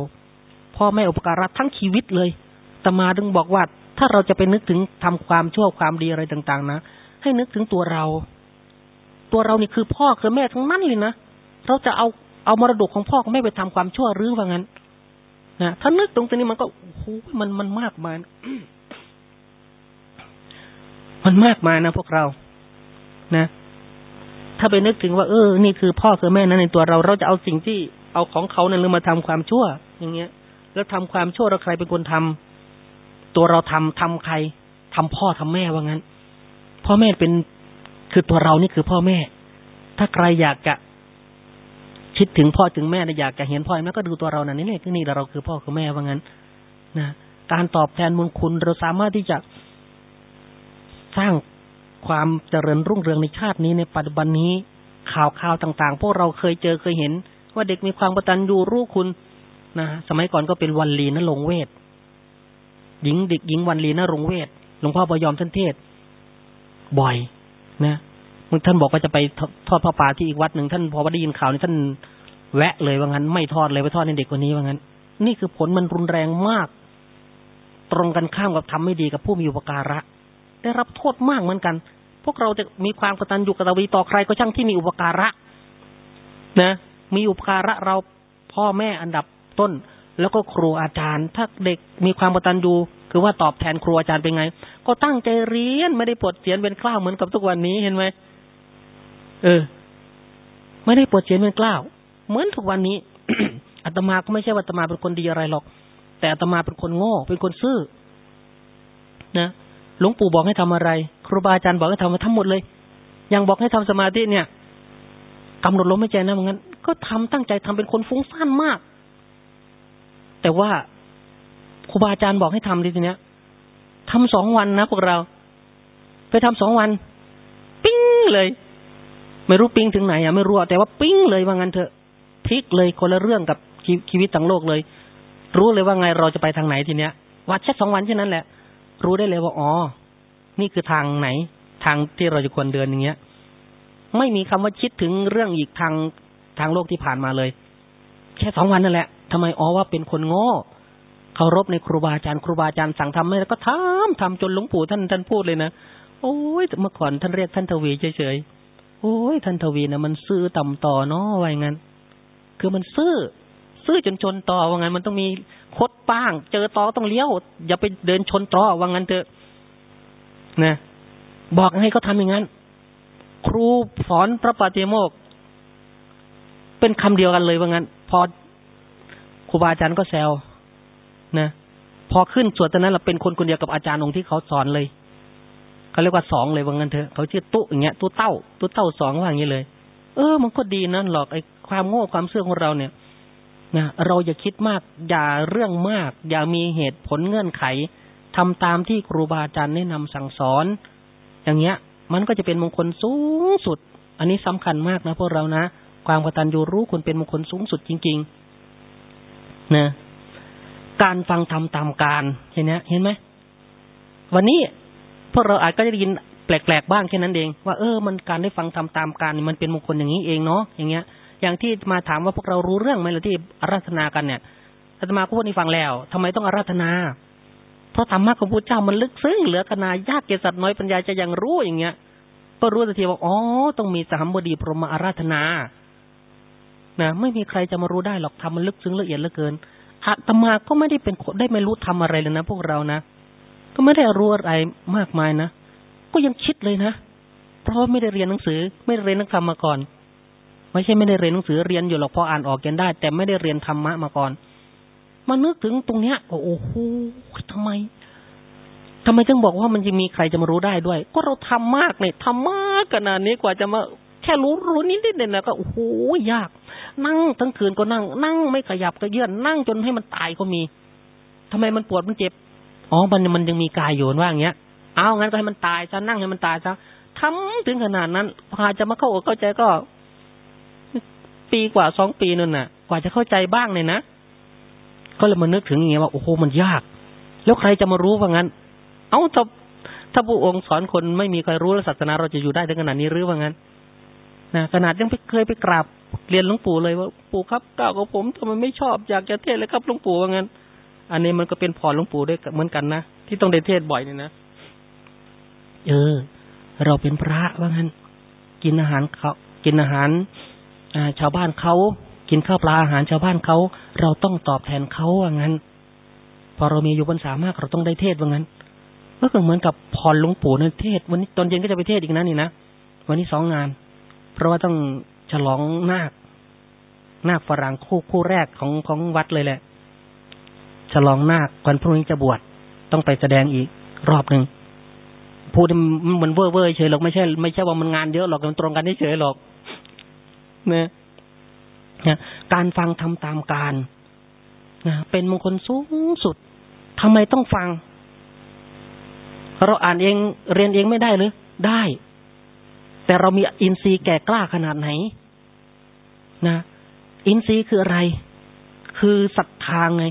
พ่อแม่อุปการะทั้งชีวิตเลย ตมาดึงบอกว่า ถ้าเราจะไปนึกถึงทำความชั่วความดีอะไรต่าง ๆ นะให้นึกถึงตัวเรา ตัวเรานี่คือพ่อคือแม่ทั้งนั้นเลยนะเราจะเอาเอามรดกของพ่อของแม่ไปทำความชั่วหรือว่างั้นนะถ้านึกตรงนี้มันก็โอ้โหมันมันมากมายมันมากมายนะพวกเรา นะ ถ้าไปนึกถึงว่าเออ นี่คือพ่อคือแม่นั้นในตัวเรา เราจะเอาสิ่งที่เอาของเขาเนี่ยมาทำความชั่ว อย่างเงี้ย แล้วทำความชั่วเราใครเป็นคนทำ ตัวเราทำทำใครทำพ่อทำแม่ว่างั้น พ่อแม่เป็นคือตัวเรานี่คือพ่อแม่ ถ้าใครอยากจะคิดถึงพ่อถึงแม่อยากจะเห็นพ่อแม่ก็ดูตัวเรานั่นนี่แหละนี่เราคือพ่อคือแม่ว่างั้นนะการตอบแทนบุญคุณเราสามารถที่จะสร้างความเจริญรุ่งเรืองในชาตินี้ในปัจจุบันนี้ข่าวข่าวต่าง ๆ พวกเราเคยเจอเคยเห็น ว่าเด็กมีความประตันยูรู้คุณนะสมัยก่อนก็เป็นวันลีนลงเวท หญิงเด็กหญิงวันลีนารงเวทหลวงพ่อพยอมท่านเทศ บ่อยนะมึงท่านบอกว่าจะไปทอดพระป่าที่อีกวัดหนึ่งท่านพอว่าได้ยินข่าวนี้ท่านแวะเลยว่างั้น ไม่ทอดเลยไปทอดในเด็กคนนี้ว่างั้น นี่คือผลมันรุนแรงมาก ตรงกันข้ามกับทำไม่ดีกับผู้มีอุปการะ ได้รับโทษมากเหมือนกัน พวกเราจะมีความกตัญญูกตวีต่อใครก็ช่างที่มีอุปการะ นะ มีอุปการะเราพ่อแม่อันดับต้น แล้วก็ครูอาจารย์ ถ้าเด็กมีความกตัญญูคือว่าตอบแทนครูอาจารย์เป็นไง ก็ตั้งใจเรียนไม่ได้ปวดเสียนเป็นกล้าวเหมือนกับทุกวันนี้เห็นไหมเออ ไม่ได้ปวดเสียนเป็นกล้าวเหมือนทุกวันนี้อาตมาก็ไม่ใช่ว่าอาตมาเป็นคนดีอะไรหรอก แต่อาตมาเป็นคนโง่ เป็นคนซื่อนะหลวงปู่บอกให้ทำอะไร ครูบาอาจารย์บอกให้ทำมาทั้งหมดเลยยังบอกให้ทำสมาธิเนี่ยกำหนดลมไม่ใจนะเหมือนกันก็ทำตั้งใจทำเป็นคนฟุ้งซ่านมาก แต่ว่าครูบาอาจารย์บอกให้ทำทีเนี้ยทำสองวันนะพวกเรา ไปทำสองวัน ปิ้งเลย ไม่รู้ปิ้งถึงไหนอะไม่รู้แต่ว่าปิ้งเลยว่างั้นเถอะพลิกเลยคนละเรื่องกับชีวิตต่างโลกเลย รู้เลยว่าไงเราจะไปทางไหนทีเนี้ยวัดแค่สองวันแค่นั้นแหละ รู้ได้เลยว่าอ๋อนี่คือทางไหน ทางที่เราจะควรเดินอย่างเงี้ย ไม่มีคำว่าคิดถึงเรื่องอีกทางทางโลกที่ผ่านมาเลย แค่สองวันนั่นแหละ ทำไมอ๋อว่าเป็นคนโง่เคารพในครูบาอาจารย์ครูบาอาจารย์สั่งทำไม่แล้วก็ทำทำจนหลวงปู่ท่านท่านพูดเลยนะโอ้ยเมื่อก่อนท่านเรียกท่านทวีเฉยๆโอ้ยท่านทวีนะมันซื่อต่ำต่อเนาะว่าอย่างนั้น คือมันซื่อ ซื่อจนชนต่อว่างั้น มันต้องมีคดป้าง เจอตอต้องเลี้ยว อย่าไปเดินชนตอว่างั้นเถอะนะบอกให้เขาทำอย่างนั้น ครูสอนพระปฏิโมกเป็นคำเดียวกันเลยว่างั้น พอ รูบาอาจารย์ก็แซวนะพอขึ้นสวดตอนนั้นเราเป็นคนคนเดียวกับอาจารย์องค์ที่เขาสอนเลยเขาเรียกว่าสองเลยว่างั้นเถอะเขาชื่อตุ๊อย่างเงี้ยตุ๊เต้าตุ๊เต้าสองว่าอย่างนี้เลย เออ มันก็ดีนะหรอกไอ้ความโง่ความเสื่อของเราเนี่ยนะเราอย่าคิดมาก อย่าเรื่องมาก อย่ามีเหตุผลเงื่อนไขทำตามที่ครูบาอาจารย์แนะนำสั่งสอน อย่างเงี้ย มันก็จะเป็นมงคลสูงสุด อันนี้สำคัญมากนะพวกเรานะ ความกตัญญูรู้คุณเป็นมงคลสูงสุดจริง ๆ นะการฟังธรรมตามการเห็นไหมเห็นไหมวันนี้พวกเราอาจจะได้ยินแปลกๆบ้างแค่นั้นเอง ว่าเออมันการได้ฟังธรรมตามการมันเป็นมงคลอย่างนี้เองเนาะอย่างเงี้ย อย่างที่มาถามว่าพวกเรารู้เรื่องไหมล่ะที่อาราธนากันเนี่ยอาตมาก็พูดให้ฟังแล้วทำไมต้องอาราธนา เพราะธรรมะของพระเจ้ามันลึกซึ้งเหลือขนายากเกสัตน้อยปัญญาจะยังรู้อย่างเงี้ย ก็รู้แต่ทีว่าอ๋อต้องมีสามบดีพรหมอาราธนา นะไม่มีใครจะมารู้ได้หรอกทำมันลึกซึ้งละเอียดเหลือเกินอาตมาก็ไม่ได้เป็นได้ไม่รู้ทำอะไรเลยนะพวกเรานะก็ไม่ได้รู้อะไรมากมายนะก็ยังคิดเลยนะเพราะไม่ได้เรียนหนังสือ ไม่ได้เรียนนักธรรมมาก่อนไม่ใช่ไม่ได้เรียนหนังสือเรียนอยู่หรอกพออ่านออกกันได้ แต่ไม่ได้เรียนธรรมะมาก่อนมานึกถึงตรงเนี้ยโอ้โหทำไมทำไมถึงบอกว่ามันจะมีใครจะมารู้ได้ด้วย ก็เราทำมากเนี่ยทำมากขนาดนี้กว่าจะมา แค่รู้รู้นิดนิดเดียวก็โอ้โหยาก นั่งทั้งคืนก็นั่ง นั่งไม่ขยับก็เยื่อนนั่งจนให้มันตายก็มีทำไมมันปวดมันเจ็บอ๋อมันมันยังมีกายอยู่ว่าอย่างเงี้ยเอางั้นก็ให้มันตายซะนั่งให้มันตายซะทำถึงขนาดนั้นพาจะมาเข้าอกเข้าใจก็ ปีกว่าสองปีนั่นน่ะ กว่าจะเข้าใจบ้างเนี่ยนะก็เลยมานึกถึงอย่างเงี้ยว่าโอ้โหมันยาก แล้วใครจะมารู้ว่างั้น เอ้าถ้าถ้าพระองค์สอนคนไม่มีใครรู้แล้วศาสนาเราจะอยู่ได้ถึงขนาดนี้หรือว่างั้นนะขนาดยังไปเคยไปกราบ เรียนหลวงปู่เลยว่าปู่ครับก้าวกับผมทำไมไม่ชอบอยากจะเทศเลยครับหลวงปู่ว่างั้น อันนี้มันก็เป็นพรหลวงปู่ด้วยเหมือนกันนะที่ต้องได้เทศบ่อยเนี่ยนะเออ เราเป็นพระว่างั้น กินอาหารเขากินอาหารอ่าชาวบ้านเขากินข้าวปลาอาหารชาวบ้านเขาเราต้องตอบแทนเขาว่างั้น พอเรามีอยู่บนสามารถเราต้องได้เทศว่างั้นก็เหมือนกับพรหลวงปู่ในเทศ วันนี้ตอนเย็นก็จะไปเทศอีกนะนี่นะวันนี้สองงาน เพราะว่าต้อง ฉลองนาคนาคฝรั่งคู่คู่แรกของของวัดเลยแหละ ฉลองนาควันพรุ่งนี้จะบวชต้องไปแสดงอีกรอบหนึ่งพูดมันเว่อร์เว่อเฉยหรอกไม่ใช่ไม่ใช่ว่ามันงานเยอะหรอกมันตรงกันเฉยหรอกเนี่ยการฟังทำตามการนะเป็นมงคลสูงสุดทำไมต้องฟัง เราอ่านเองเรียนเองไม่ได้หรือ ได้ แต่เรามีอินทรีย์แก่กล้าขนาดไหน นะ อินทรีย์คืออะไร คือศรัทธาไง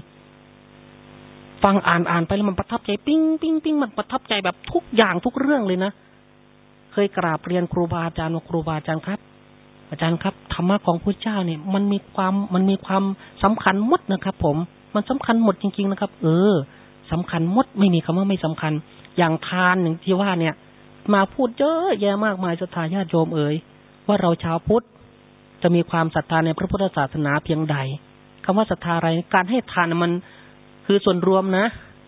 ฟังอ่านอ่านไปแล้วมันประทับใจ ปิ้งปิ้งปิ้งมันประทับใจแบบทุกอย่างทุกเรื่องเลยนะเคยกราบเรียนครูบาอาจารย์ว่าครูบาอาจารย์ครับ อาจารย์ครับธรรมะของพระเจ้าเนี่ย มันมีความมันมีความสำคัญหมดนะครับ ผม มันสำคัญหมดจริง ๆ นะครับ เออสำคัญหมดไม่มีคำว่าไม่สำคัญ อย่างทานอย่างที่ว่าเนี่ย มาพูดเยอะแยะมากมายสถาญาติโยมเอ๋ยว่าเราชาวพุทธจะมีความศรัทธาในพระพุทธศาสนาเพียงใดคำว่าศรัทธาอะไรการให้ทานมันคือส่วนรวมนะ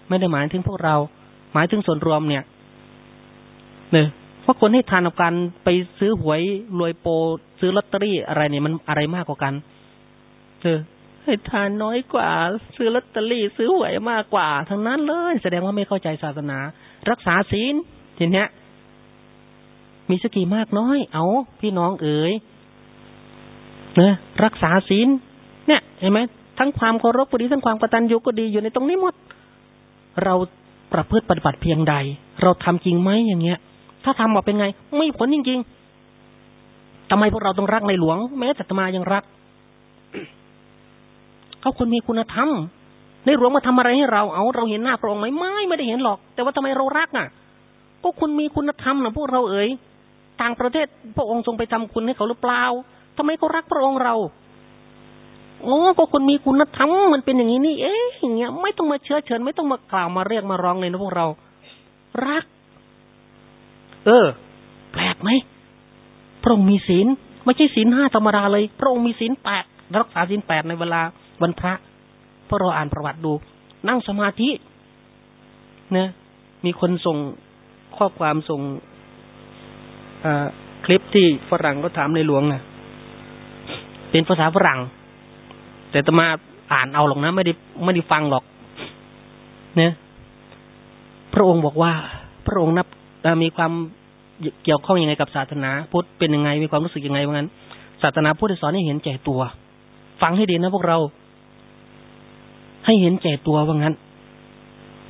ไม่ได้หมายถึงพวกเรา หมายถึงส่วนรวมเนี่ยเนี่ยเพราะคนให้ทานกับการไปซื้อหวยรวยโปซื้อลอตเตอรี่อะไรเนี่ยมันอะไรมากกว่ากันเออให้ทานน้อยกว่า ซื้อลอตเตอรี่ ซื้อหวยมากกว่า ทั้งนั้นเลย แสดงว่าไม่เข้าใจศาสนา รักษาศีลทีเนี้ย มีสกีมากน้อย เอาพี่น้องเอ๋ยนะรักษาศีลเนี่ยเห็นไหมทั้งความเคารพก็ดีทั้งความกตัญญูก็ดีอยู่ในตรงนี้หมด เราประพฤติปฏิบัติเพียงใด เราทำจริงไหมอย่างเงี้ย ถ้าทำออกเป็นไง ไม่ผลจริงๆทำไมพวกเราต้องรักในหลวง แม้แต่ตมายังรักเขาคนมีคุณธรรมในหลวงมาทำอะไรให้เราเอาเราเห็นหน้าพระองค์ไหมไม่ไม่ได้เห็นหรอก แต่ว่าทำไมเรารักอะก็คุณมีคุณธรรมนะพวกเราเอ๋ย ต่างประเทศพระองค์ทรงไปทำคุณให้เขาหรือเปล่าทำไมเขารักพระองค์เราโอ้ก็คนมีคุณธรรมมันเป็นอย่างนี้นี่ เอ๊ะอย่างเงี้ยไม่ต้องมาเชื้อเชิญ ไม่ต้องมากล่าวมาเรียกมาร้องเลยนะพวกเรา รัก เออ แปลกไหมพระองค์มีศีลไม่ใช่ศีลห้าธรรมดาเลย พระองค์มีศีลแปดรักษาศีลแปดในเวลาวันพระพอเราอ่านประวัติดู นั่งสมาธินะมีคนส่งข้อความส่ง คลิปที่ฝรั่งก็ถามในหลวงนะเป็นภาษาฝรั่ง แต่ตมาอ่านเอาหรอกนะไม่ได้ไม่ได้ฟังหรอกเนี่ยพระองค์บอกว่า พระองค์นับมีความเกี่ยวข้องอยังไงกับศาสนาพุทธเป็นยังไงมีความรู้สึกยังไงว่างั้นศาสนาพุทธสอนให้เห็นแก่ตัว ฟังให้ดีนะพวกเรา ให้เห็นแก่ตัวว่างั้น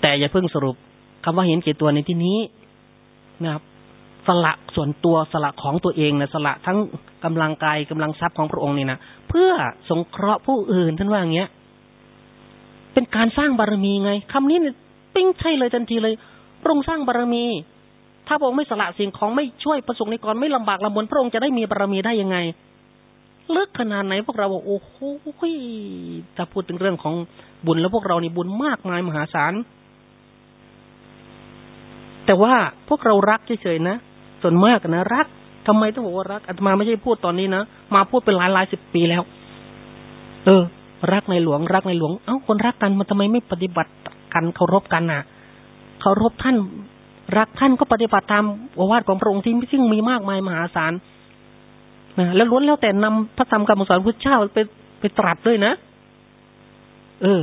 แต่อย่าเพิ่งสรุปคำว่าเห็นแก่ตัวในที่นี้นะครับ สละส่วนตัวสละของตัวเองนะสละทั้งกำลังกายกำลังทรัพย์ของพระองค์นี่นะเพื่อสงเคราะห์ผู้อื่นท่านว่าอย่างเงี้ย เป็นการสร้างบารมีไงคำนี้เนี่ยปิ้งใช่เลยทันทีเลยพระองค์สร้างบารมี ถ้าพระองค์ไม่สละสิ่งของไม่ช่วยประสงค์ในกรไม่ลำบากลำบนพระองค์จะได้มีบารมีได้ยังไงเลิกขนาดไหนพวกเราบอกโอ้โหถ้าพูดถึงเรื่องของบุญแล้วพวกเรานี่บุญมากมายมหาศาลแต่ว่าพวกเรารักเฉยๆนะ ส่วนมากนะรักทำไมต้องบอกว่ารักอาตมาไม่ใช่พูดตอนนี้นะมาพูดเป็นหลายหลายสิบปีแล้ว เออ รักในหลวงรักในหลวง เอ้าคนรักกันมันทำไมไม่ปฏิบัติกันเคารพกันอะเคารพท่าน รักท่านก็ปฏิบัติตามโอวาทของพระองค์ที่ซึ่งมีมากมายมหาศาลนะแล้วล้วนแล้วแต่นำพระธรรมคำสอนพระเจ้าไปไปตรัสด้วยนะ เออ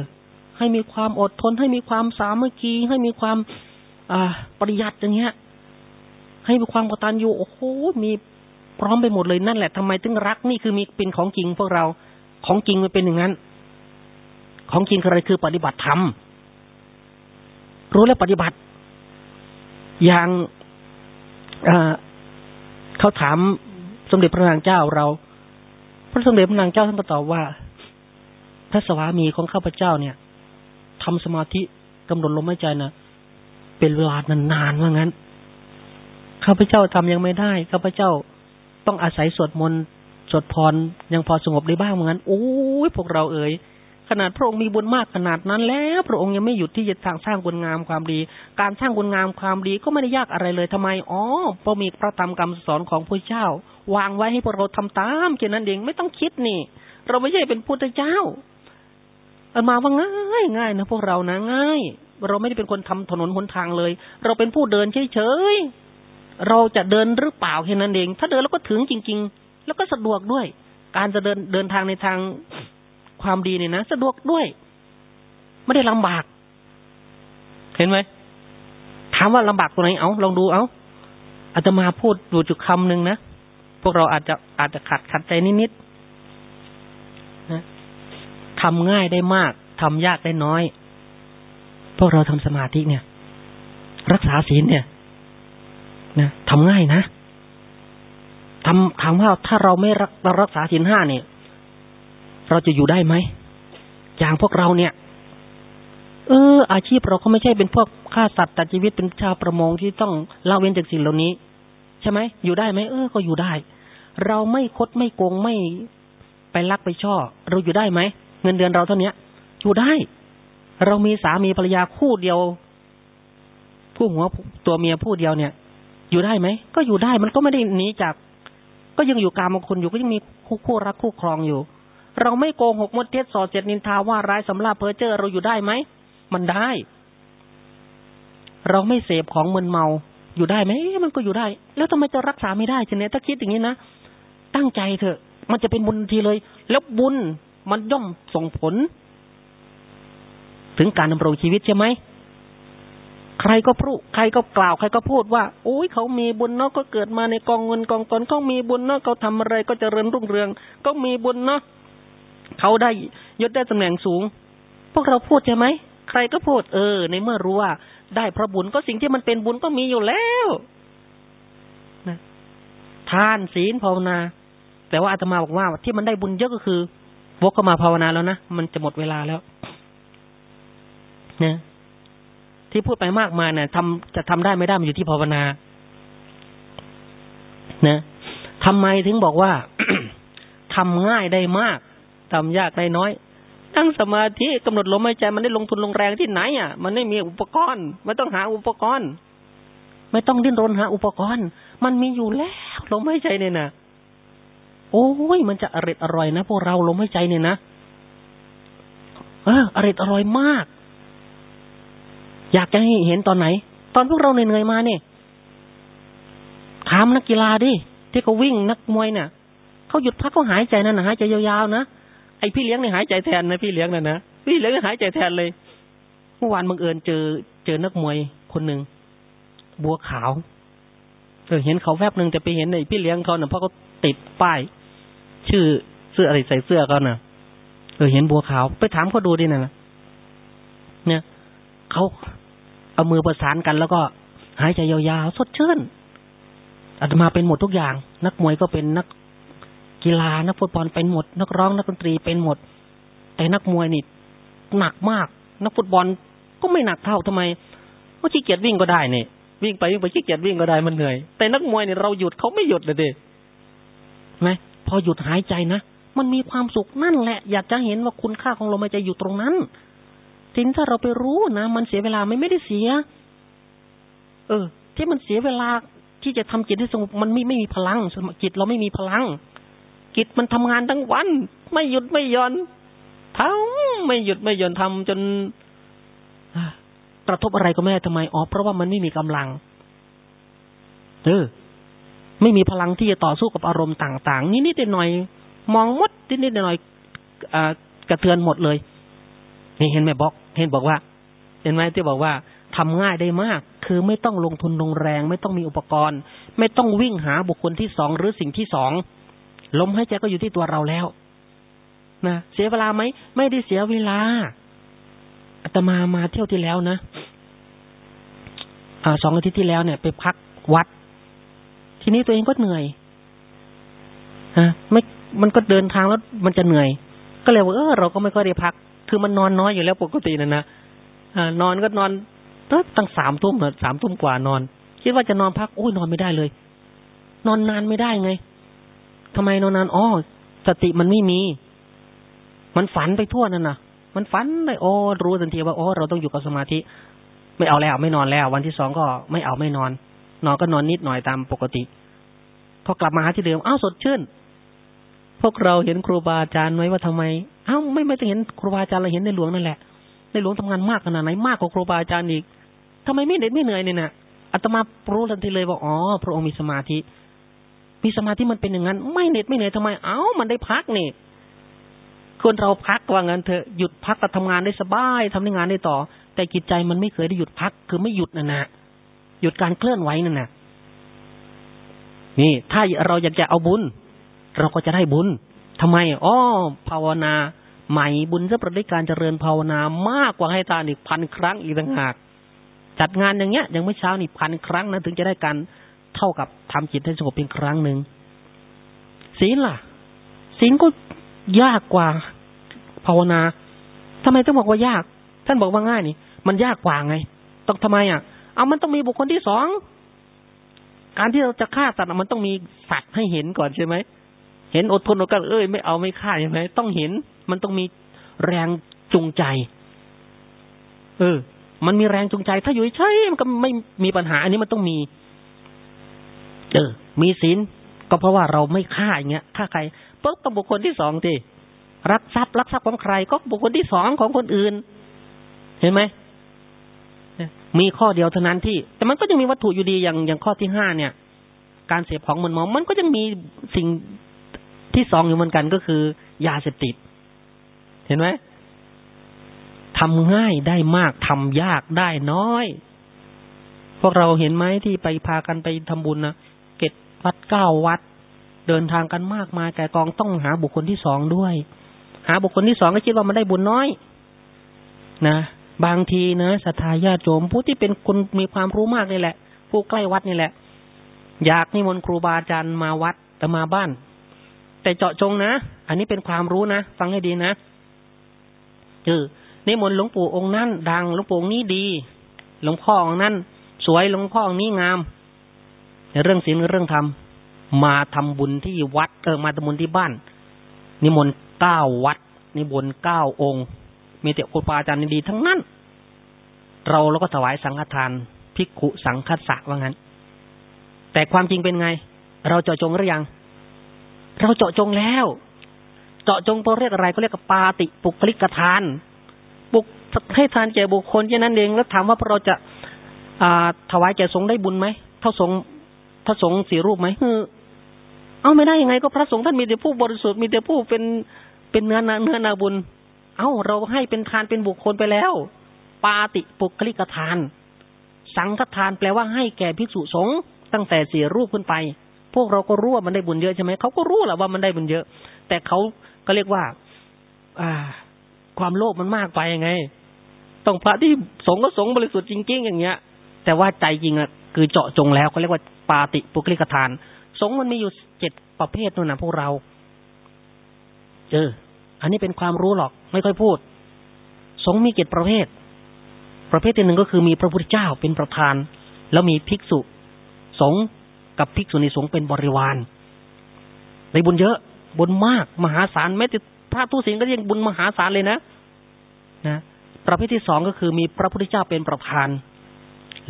ให้มีความอดทนให้มีความสามัคคีให้มีความ อ่า ปริยัติอย่างเงี้ย ให้ความกตัญญูโอ้โหมีพร้อมไปหมดเลยนั่นแหละทำไมถึงรักนี่คือมีเป็นของจริงพวกเราของจริงมันเป็นอย่างนั้น ของจริงคืออะไรคือปฏิบัติธรรมรู้แล้วปฏิบัติ อย่างเขาถามสมเด็จพระนางเจ้าเรา พระสมเด็จพระนางเจ้าท่านก็ตอบว่า พระสวามีของข้าพเจ้าเนี่ยทำสมาธิกำหนดลมหายใจนะเป็นเวลานานๆว่างั้น ข้าพเจ้าทำยังไม่ได้ ข้าพเจ้าต้องอาศัยสวดมนต์สวดพรยังพอสงบได้บ้างเหมือนกันโอ้ยพวกเราเอ่ยขนาดพระองค์มีบุญมากขนาดนั้นแล้ว พระองค์ยังไม่หยุดที่จะทางสร้างคุณงามความดี การสร้างคุณงามความดีก็ไม่ได้ยากอะไรเลยทำไมอ๋อเพราะมีพระธรรมคำสอนของพระเจ้า วางไว้ให้พวกเราทำตามแค่นั้นเองไม่ต้องคิดนี่ เราไม่ใช่เป็นพุทธเจ้าเอามาว่าง่ายง่ายนะพวกเรานะง่าย เราไม่ได้เป็นคนทำถนนหนทางเลย เราเป็นผู้เดินเฉยๆ เราจะเดินหรือเปล่าแค่นั้นเอง ถ้าเดินแล้วก็ถึงจริง ๆ แล้วก็สะดวกด้วย การจะเดินเดินทางในทางความดีเนี่ยนะสะดวกด้วย ไม่ได้ลำบาก เห็นไหมถามว่าลำบากตรงไหนเอาลองดูเอาอาจจะมาพูดดูจุดคำหนึ่งนะพวกเราอาจจะอาจจะขัดขัดใจนิดๆนะทำง่ายได้มากทำยากได้น้อย พวกเราทำสมาธิเนี่ย รักษาศีลเนี่ย นะทำง่ายนะทำถามว่าถ้าเราไม่รักรักษาศีลห้าเนี่ย เราจะอยู่ได้ไหมอย่างพวกเราเนี่ย เออ อาชีพเราก็ไม่ใช่เป็นพวกฆ่าสัตว์ตัดชีวิตเป็นชาวประมงที่ต้องละเว้นจากสิ่งเหล่านี้ ใช่ไหมอยู่ได้ไหมเออก็อยู่ได้ เราไม่คดไม่โกงไม่ไปลักไปช่อ เราอยู่ได้ไหมเงินเดือนเราเท่านี้อยู่ได้ เรามีสามีภรรยาคู่เดียว ผู้หัวตัวเมียผู้เดียวเนี่ย อยู่ได้ไหมก็อยู่ได้มันก็ไม่ได้หนีจาก ก็ยังอยู่กามคนอยู่ก็ยังมีคู่คู่รักคู่ครองอยู่ เราไม่โกหกมดเท็จส่อเสียดนินทาว่าร้ายสำลาเพอเจอเราอยู่ได้ไหมมันได้ เราไม่เสพของมึนเมาอยู่ได้ไหมมันก็อยู่ได้ แล้วทำไมจะรักษาไม่ได้ทีนี้ถ้าคิดอย่างนี้นะตั้งใจเถอะ มันจะเป็นบุญทีเลย แล้วบุญมันย่อมส่งผล ถึงการดำรงชีวิตใช่ไหม ใครก็พูดใครก็กล่าวใครก็พูดว่าโอ้ยเขามีบุญเนาะก็เกิดมาในกองเงินกองตนเขามีบุญเนาะเขาทำอะไรก็จเจริญรุ่งเรือง ก็มีบุญเนาะเขาได้ยศได้ตำแหน่งสูง พวกเราพูดใช่ไหมใครก็พูดเออ ในเมื่อรู้ว่า ได้พระบุญก็สิ่งที่มันเป็นบุญก็มีอยู่แล้วนะทานศีลภาวนา แต่ว่าอาตมาบอกว่าที่มันได้บุญเยอะก็คือวกเข้ามาภาวนาแล้วนะมันจะหมดเวลาแล้วเนี่ย ที่พูดไปมากมายเนี่ยทำจะทำได้ไม่ได้มันอยู่ที่ภาวนานะทำไมถึงบอกว่าทำง่ายได้มากทำยากได้น้อยนั่งสมาธิกำหนดลมหายใจมันได้ลงทุนลงแรงที่ไหนอะ มันไม่มีอุปกรณ์ไม่ต้องหาอุปกรณ์ ไม่ต้องดิ้นรนหาอุปกรณ์ มันมีอยู่แล้วลมหายใจเนี่ยนะโอ้ยมันจะอริดอร่อยนะพวกเราลมหายใจเนี่ยนะเอออริดอร่อยมาก อยากจะให้เห็นตอนไหน ตอนพวกเราเหนื่อยมาเนี่ยถามนักกีฬาดิที่เขาวิ่งนักมวยเนี่ยเขาหยุดพักเขาหายใจนั่นนะหายใจยาวๆนะไอพี่เลี้ยงเนี่ยหายใจแทนนะพี่เลี้ยงนั่นนะพี่เลี้ยงหายใจแทนเลยเมื่อวานบังเอิญเจอเจอนักมวยคนหนึ่งบัวขาวเออเห็นเขาแวบหนึ่งแต่ไปเห็นไอพี่เลี้ยงเขาเน่ะเพราะเขาติดป้าย ชื่อเสื้ออะไรใส่เสื้อเขาน่ะเออเห็นบัวขาว ไปถามเขาดูดินะเนี่ยเขา เอามือประสานกันแล้วก็หายใจยาวๆสดชื่นอาตมาเป็นหมดทุกอย่าง นักมวยก็เป็นนักกีฬานักฟุตบอลเป็นหมด นักร้องนักดนตรีเป็นหมด แต่นักมวยนี่หนักมาก นักฟุตบอลก็ไม่หนักเท่าทำไมก็ขี้เกียจวิ่งก็ได้เนี่ยวิ่งไปวิ่งไปขี้เกียจวิ่งก็ได้มันเหนื่อย แต่นักมวยเนี่ยเราหยุดเขาไม่หยุดเลยด็ไหมพอหยุดหายใจนะมันมีความสุขนั่นแหละ อยากจะเห็นว่าคุณค่าของลมหายใจอยู่ตรงนั้น ทีนี้ถ้าเราไปรู้นะมันเสียเวลาไม่ไม่ได้เสีย เออ ที่มันเสียเวลาที่จะทำจิตให้สงบมันไม่ไม่มีพลังจิตเราไม่มีพลังจิตมันทำงานทั้งวัน ไม่หยุดไม่หย่อนทำไม่หยุดไม่หย่อนทำจนกระทบอะไรก็ไม่ได้ทำไมอ๋อเพราะว่ามันไม่มีกำลัง เออ ไม่มีพลังที่จะต่อสู้กับอารมณ์ต่าง ๆ นิดๆหน่อยมองมดนิดๆหน่อยกระเทือนหมดเลย นี่เห็นไหมบอก เห็นบอกว่า เห็นไหมที่บอกว่าทำง่ายได้มาก คือไม่ต้องลงทุนลงแรง ไม่ต้องมีอุปกรณ์ ไม่ต้องวิ่งหาบุคคลที่สองหรือสิ่งที่สองลมหายใจก็อยู่ที่ตัวเราแล้วนะเสียเวลาไหมไม่ได้เสียเวลาอาตมามาเที่ยวที่แล้วนะอ่าสองอาทิตย์ที่แล้วเนี่ย ไปพักวัด ทีนี้ตัวเองก็เหนื่อยฮะไม่มันก็เดินทางแล้วมันจะเหนื่อย ก็เลยว่าเออเราก็ไม่ค่อยได้พัก คือมันนอนน้อยอยู่แล้วปกตินะนะนอนก็นอนตั้งสามทุ่มสามทุ่มกว่านอน คิดว่าจะนอนพักโอ้ยนอนไม่ได้เลย นอนนานไม่ได้ไงทำไมนอนนานอ๋อสติมันไม่มี มันฝันไปทั่วนั่นนะมันฝันเลยโอ้รู้ทันทีว่าโอ้เราต้องอยู่กับสมาธิ ไม่เอาแล้วไม่นอนแล้ว วันที่สองก็ไม่เอาไม่นอน นอนก็นอนนิดหน่อยตามปกติพอกลับมาหาที่เดิมอ้าวสดชื่น พวกเราเห็นครูบาอาจารย์ไหมว่าทำไม เอ้าไม่ไม่ต้องเห็นครูบาอาจารย์เราเห็นในหลวงนั่นแหละในหลวงทำงานมากขนาดไหนมากกว่าครูบาอาจารย์อีกทำไมไม่เหน็ดไม่เหนื่อยเนี่ยนะอาตมารู้ทันทีเลยว่าอ๋อพระองค์มีสมาธิ มีสมาธิมันเป็นอย่างนั้น ไม่เหน็ดไม่เหนื่อยทำไม เอ้ามันได้พักนี่ควรเราพักว่างั้นเถอะหยุดพักก็ทำงานได้สบายทำงานได้ต่อ แต่จิตใจมันไม่เคยได้หยุดพัก คือไม่หยุดนะนะหยุดการเคลื่อนไหวนั่นนะนี่ ถ้าเราอยากจะเอาบุญ เราก็จะได้บุญ ทำไมอ๋อภาวนาใหม่บุญสำหรับการเจริญภาวนามากกว่าให้ทานอีกพันครั้งอีกต่างหากจัดงานอย่างเงี้ยอย่างเมื่อเช้านี่พันครั้งนะถึงจะได้การเท่ากับทำจิตให้สงบเพียงครั้งหนึ่งศีลล่ะศีลก็ยากกว่าภาวนาทำไมต้องบอกว่ายาก ท่านบอกว่าง่ายนี่ มันยากกว่าไง ต้องทำไมอะ เอามันต้องมีบุคคลที่สองการที่เราจะฆ่าสัตว์มันต้องมีสัตว์ให้เห็นก่อนใช่ไหม เห็นอดทนอดกันเอ้ยไม่เอาไม่ฆ่าใช่ไหมต้องเห็น มันต้องมีแรงจูงใจ เออ มันมีแรงจูงใจ ถ้าอยู่ใช่มันก็ไม่มีปัญหา อันนี้มันต้องมี เออ มีศีลก็เพราะว่าเราไม่ฆ่าอย่างเงี้ยฆ่าใครปุ๊บต้องบุคคลที่สองที่รักทรัพย์รักทรัพย์ของใคร ก็บุคคลที่สองของคนอื่น เห็นไหมมีข้อเดียวเท่านั้นที่ แต่มันก็ยังมีวัตถุอยู่ดีอย่างอย่างข้อที่ห้าเนี่ย การเสพของมันมองมันก็ยังมีสิ่ง ที่สองอยู่เหมือนกันก็คือ ยาเสพติด เห็นไหมทำง่ายได้มากทำยากได้น้อย พวกเราเห็นไหมที่ไปพากันไปทำบุญนะเก็ดวัดเก้าวัด เดินทางกันมากมายแก่กองต้องหาบุคคลที่สองด้วย หาบุคคลที่สองก็คิดว่ามันได้บุญน้อย นะบางทีนะศรัทธาญาติโยมผู้ที่เป็นคนมีความรู้มากนี่แหละ ผู้ใกล้วัดนี่แหละ อยากนิมนต์ครูบาอาจารย์มาวัดแต่มาบ้าน แต่เจาะจงนะ อันนี้เป็นความรู้นะ ฟังให้ดีนะเออนิมนต์หลวงปู่องค์นั้นดังหลวงปู่องค์นี้ดี หลวงพ่อองค์นั้นสวยหลวงพ่อองค์นี้งามในเรื่องศีลเรื่องธรรมมาทำบุญที่วัดเออมาทำบุญที่บ้าน นิมนต์เก้าวัด นิมนต์เก้าองค์ มีแต่ครูบาอาจารย์ดีทั้งนั้น เราเราก็ถวายสังฆทานภิกขุสังฆสะว่างั้น แต่ความจริงเป็นไง เราเจาะจงหรือยัง เราเจาะจงแล้ว เจาะจงตัวเรียกอะไรก็เรียกปาติปุคลิกทานบุกให้ทานแก่บุคคลแค่นั้นเอง แล้วถามว่าเราจะอ่าถวายแก่สงฆ์ได้บุญไหมถ้าสงฆ์ถ้าสงฆ์สีรูปไหมเอาไม่ได้ยังไงก็พระสงฆ์ท่านมีแต่ผู้บริสุทธิ์มีแต่ผู้เป็นเป็นเนื้อนาเนื้อนาบุญ เอ้าเราให้เป็นทานเป็นบุคคลไปแล้ว ปาติปุคลิกทาน สังฆทานแปลว่าให้แก่ภิกษุสงฆ์ตั้งแต่เสียรูปขึ้นไป พวกเราก็รู้ว่ามันได้บุญเยอะใช่ไหมเขาก็รู้แหละว่ามันได้บุญเยอะ แต่เขาก็เรียกว่า อ่า ความโลภมันมากไปยังไงต้องพระที่สงก็สงบริสุทธิ์จริง ๆ อย่างเงี้ย แต่ว่าใจจริงอะคือเจาะจงแล้วเขาเรียกว่าปาติปุคลิกทาน สงมันมีอยู่เจ็ดประเภทนู่นนะพวกเรา เออ อันนี้เป็นความรู้หรอก ไม่ค่อยพูด สงมีเจ็ดประเภท ประเภทที่หนึ่งก็คือมีพระพุทธเจ้าเป็นประธาน แล้วมีภิกษุ สง กับภิกษุในสงฆ์เป็นบริวารในบุญเยอะ บุญมาก มหาศาลแม้แต่พระทุสิงก็ยังบุญมหาศาลเลยนะ นะ ประเภทที่สองก็คือมีพระพุทธเจ้าเป็นประธาน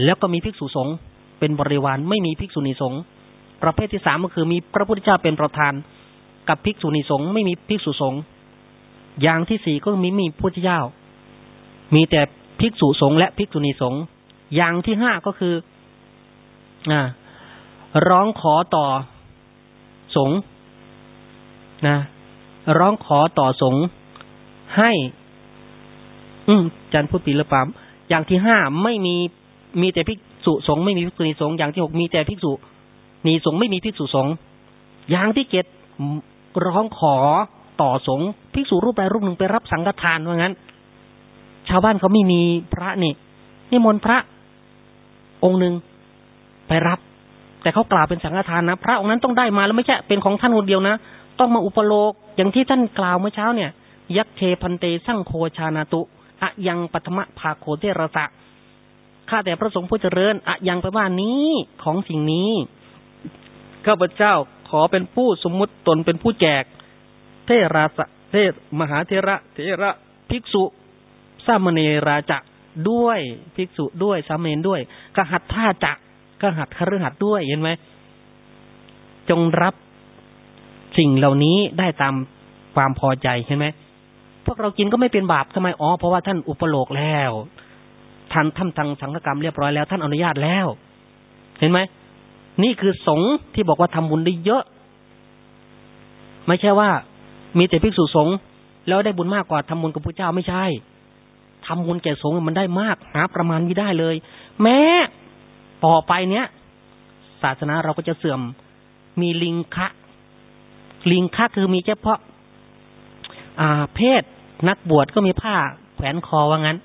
แล้วก็มีภิกษุสงฆ์เป็นบริวารไม่มีภิกษุณีสงฆ์ประเภทที่สามก็คือมีพระพุทธเจ้าเป็นประธาน กับภิกษุณีสงฆ์ไม่มีภิกษุสงฆ์อย่างที่สี่ก็มีมีพุทธเจ้า มีแต่ภิกษุสงฆ์และภิกษุณีสงฆ์อย่างที่ห้าก็คือ อ่า ร้องขอต่อสงนะ ร้องขอต่อสงให้ อืมจันพูดปีละปามอย่างที่ห้าไม่มีมีแต่ภิกษุสงฆ์ไม่มีภิกษุณีสงฆ์อย่างที่หกมีแต่ภิกษุมีสงฆ์ไม่มีภิกษุสงฆ์อย่างที่เกตร้องขอต่อสงฆ์ภิกษุรูปใดรูปหนึ่งไปรับสังฆทานว่างั้น ชาวบ้านเขาไม่มีพระนี่นิมนต์พระองค์หนึ่งไปรับ แต่เขากล่าวเป็นสังฆทานนะพระองค์นั้นต้องได้มาแล้วไม่ใช่เป็นของท่านคนเดียวนะต้องมาอุปโลกอย่างที่ท่านกล่าวเมื่อเช้าเนี่ย ยักเทพันเตสั่งโคชานาตุอะยังปัตมะภาโคเทระสะข้าแต่พระสงฆ์ผู้เจริญอะยังไปว่านี้ของสิ่งนี้ข้าพเจ้าขอเป็นผู้สมมุติตนเป็นผู้แจก เทราสะเทศมหาเทระเทระภิกษุสามเณราจะด้วยภิกษุด้วยสามเณรด้วยกหัตท่าจะ กหัตคฤหัสด้วยเห็นไหมจงรับสิ่งเหล่านี้ได้ตามความพอใจเห็นไหมพวกเรากินก็ไม่เป็นบาปทำไมอ๋อเพราะว่าท่านอุปโลกแล้วท่านทำทางสังฆกรรมเรียบร้อยแล้วท่านอนุญาตแล้ว เห็นไหมนี่คือสงฆ์ที่บอกว่าทำบุญได้เยอะ ไม่ใช่ว่า มีแต่ภิกษุสงฆ์แล้วได้บุญมากกว่าทำบุญกับพระเจ้าไม่ใช่ทำบุญแก่สงฆ์มันได้มากหาประมาณไม่ได้เลย แม้ ต่อไปเนี้ย ศาสนาเราก็จะเสื่อมมีลิงคะ ลิงคะคือมีเฉพาะ อ่า เพศนักบวชก็มีผ้าแขวนคอว่างั้น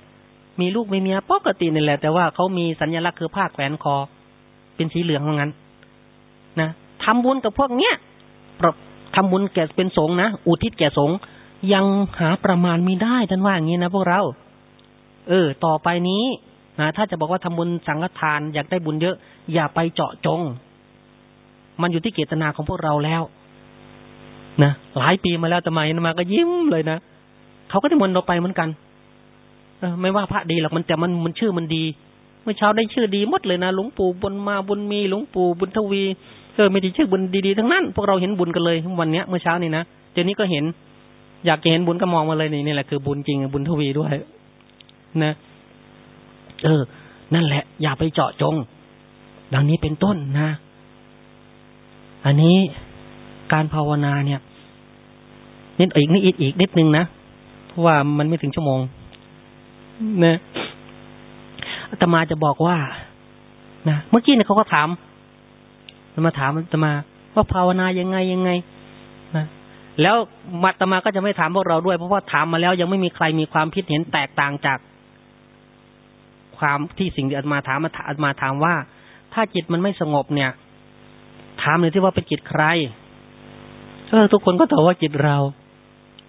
มีลูกม่เมียปกตินี่แหละ แต่ว่าเขามีสัญลักษณ์คือผ้าแขวนคอ เป็นสีเหลืองว่างั้น นะทำบุญกับพวกเนี้ยทำบุญแก่เป็นสงนะอุทิศแก่สงยังหาประมาณมีได้ท่านว่าอย่างนี้นะพวกเรา เออ ต่อไปนี้ นะถ้าจะบอกว่าทำบุญสังฆทานอยากได้บุญเยอะ อย่าไปเจาะจง มันอยู่ที่เจตนาของพวกเราแล้วนะหลายปีมาแล้วทำไมมาก็ยิ้มเลยนะเขาก็ได้มนเราไปเหมือนกันเออไม่ว่าพระดีหรอกมันแต่มันมันชื่อมันดี เมื่อเช้าได้ชื่อดีหมดเลยนะหลวงปู่บุญมาบุญมีหลวงปู่บุญทวีเออไม่ได้ชื่อบุญดีๆทั้งนั้น พวกเราเห็นบุญกันเลยวันเนี้ยเมื่อเช้านี้นะเดี๋ยวนี้ก็เห็น อยากเห็นบุญก็มองมาเลยนี่นี่แหละคือบุญจริงบุญทวีด้วย นะ เออ นั่นแหละ อย่าไปเจาะจง ดังนี้เป็นต้นนะ อันนี้การภาวนาเนี่ยนิดอีกนิดอีกอีกนิดนึงนะเพราะว่ามันไม่ถึงชั่วโมงนะอาตมาจะบอกว่านะเมื่อกี้เนี่ยเขาก็ถามมาถามอาตมา ว่าภาวนายังไงยังไงนะแล้วมาตมาก็จะไม่ถามพวกเราด้วย เพราะว่าถามมาแล้วยังไม่มีใครมีความคิดเห็นแตกต่างจาก ความที่สิ่งที่อาตมาถามมาอาตมาถามว่า ถ้าจิตมันไม่สงบเนี่ย ถามเลยที่ว่าเป็นจิตใครเออทุกคนก็ตอบว่าจิตเรา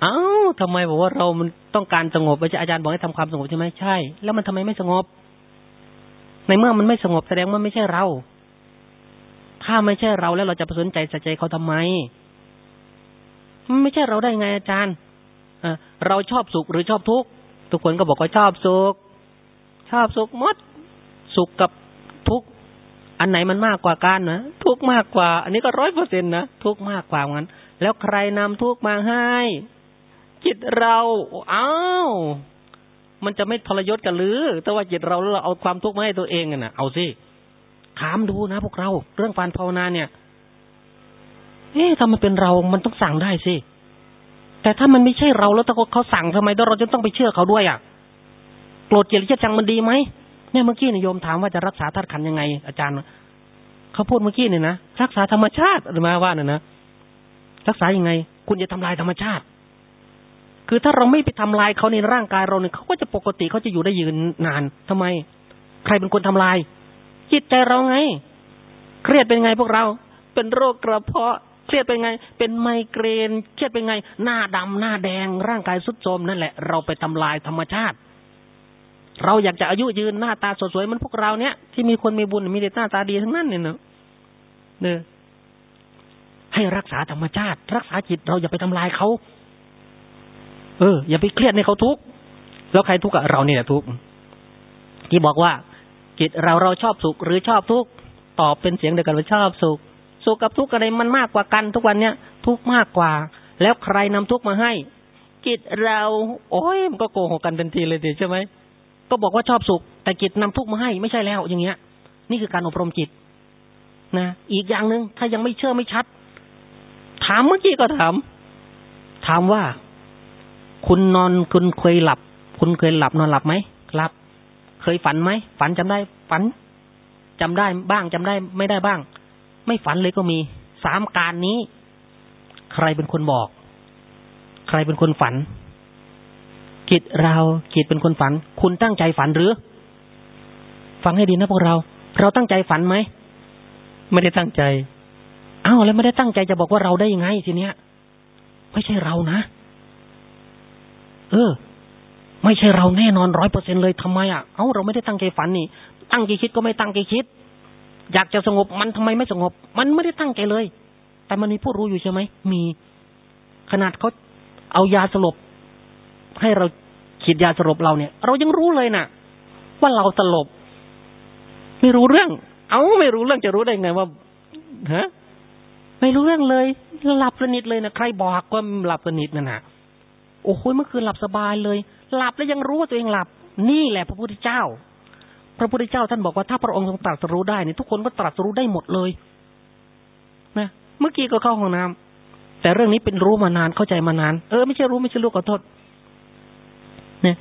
เอ้าวทำไมบอกว่าเรามันต้องการสงบอาจารย์บอกให้ทำความสงบใช่ไหมใช่ แล้วมันทำไมไม่สงบ ในเมื่อมันไม่สงบแสดงว่าไม่ใช่เรา ถ้าไม่ใช่เราแล้วเราจะไปสนใจใส่ใจเขาทำไมมันไม่ใช่เราได้ไงอาจารย์เราชอบสุขหรือชอบทุกข์ทุกคนก็บอกว่าชอบสุข ชอบสุขมด สุขกับทุกอันไหนมันมากกว่ากันนะทุกมากกว่า อันนี้ก็ร้อยเปอร์เซ็นต์นะทุกมากกว่างั้น แล้วใครนำทุกมาให้ จิตเราอ้าวมันจะไม่ทรยศกันหรือ แต่ว่าจิตเราเราเอาความทุกข์มาให้ตัวเองนะเอาสิถามดูนะพวกเรา เรื่องการภาวนาเนี่ยเอ๊ะถ้ามันเป็นเรา มันต้องสั่งได้สิ แต่ถ้ามันไม่ใช่เราแล้วถ้าเขาสั่งทำไมเราจะต้องไปเชื่อเขาด้วยอะ โกรธเกลียดจังมันดีไหมเนี่ยเมื่อกี้นายโยมถามว่าจะรักษาธาตุขันยังไง อาจารย์เขาพูดเมื่อกี้เนี่ยนะรักษาธรรมชาติหรือมาว่าเนี่ยนะรักษายังไง คุณจะทำลายธรรมชาติ คือถ้าเราไม่ไปทำลายเขาในร่างกายเราเนี่ยเขาก็จะปกติเขาจะอยู่ได้ยืนนานทำไม ใครเป็นคนทำลาย จิตใจเราไง เครียดเป็นไงพวกเรา เป็นโรคกระเพาะเครียดเป็นไง เป็นไมเกรน เครียดเป็นไง หน้าดำหน้าแดง ร่างกายสุดโทมนั่นแหละ เราไปทำลายธรรมชาติ เราอยากจะอายุยืนหน้าตาสดสวยมันพวกเราเนี้ยที่มีคนมีบุญมีเด็หน้าตาดีทั้งนั้นเนี่ยเนอะเนี่ยให้รักษาธรรมชาติ รักษาจิตเราอย่าไปทำลายเขาเออ อย่าไปเครียดในเขาทุกข์แล้วใครทุกข์กับเราเนี่ยทุกข์ที่บอกว่าจิตเราเราชอบสุขหรือชอบทุกข์ตอบเป็นเสียงเดียวกันว่าชอบสุขสุขกับทุกข์อะไรมันมากกว่ากัน ทุกวันเนี้ยทุกข์มากกว่า แล้วใครนำทุกข์มาให้จิตเรา โอ้ยมันก็โกหกกันทันทีเลยสิใช่ไหม ก็บอกว่าชอบสุข แต่จิตนำทุกข์มาให้ไม่ใช่แล้วอย่างเงี้ย นี่คือการอบรมจิตนะอีกอย่างหนึ่งถ้ายังไม่เชื่อไม่ชัด ถามเมื่อกี้ก็ถาม ถามว่า คุณนอนคุณเคยหลับ คุณเคยหลับนอนหลับไหมหลับ เคยฝันไหมฝันจำได้ ฝันจำได้บ้างจำได้ไม่ได้บ้าง ไม่ฝันเลยก็มีสามการนี้ ใครเป็นคนบอก ใครเป็นคนฝัน จิตเราจิตเป็นคนฝัน คุณตั้งใจฝันหรือ ฟังให้ดีนะพวกเรา เราตั้งใจฝันไหมไม่ได้ตั้งใจอ้าวแล้วไม่ได้ตั้งใจจะบอกว่าเราได้ยังไงทีเนี้ย ไม่ใช่เรานะ เออ ไม่ใช่เราแน่นอนร้อยเปอร์เซ็นเลยทำไมอะเอ้าเราไม่ได้ตั้งใจฝันนี่ ตั้งใจคิดก็ไม่ตั้งใจคิด อยากจะสงบมันทำไมไม่สงบ มันไม่ได้ตั้งใจเลย แต่มันมีผู้รู้อยู่ใช่ไหมมี ขนาดเขาเอายาสลบ ให้เราขีดยาสลบเราเนี่ย เรายังรู้เลยนะ่ะว่าเราสลบ ไม่รู้เรื่อง เอาไม่รู้เรื่องจะรู้ได้ไงว่าฮะไม่รู้เรื่องเลยหลับสนิทเลยนะใครบอกว่าหลับสนิทนั่นนะโอ้โหเมื่อคืนหลับสบายเลย หลับแล้วยังรู้ว่าตัวเองหลับ นี่แหละพระพุทธเจ้า พระพุทธเจ้าท่านบอกว่าถ้าพระองค์ทรงตรัสรู้ได้เนี่ยทุกคนก็ตรัสรู้ได้หมดเลยนะเมื่อกี้ก็เข้าห้องน้ำแต่เรื่องนี้เป็นรู้มานานเข้าใจมานาน เออไม่ใช่รู้ไม่ใช่รู้ขอโทษเนี่ย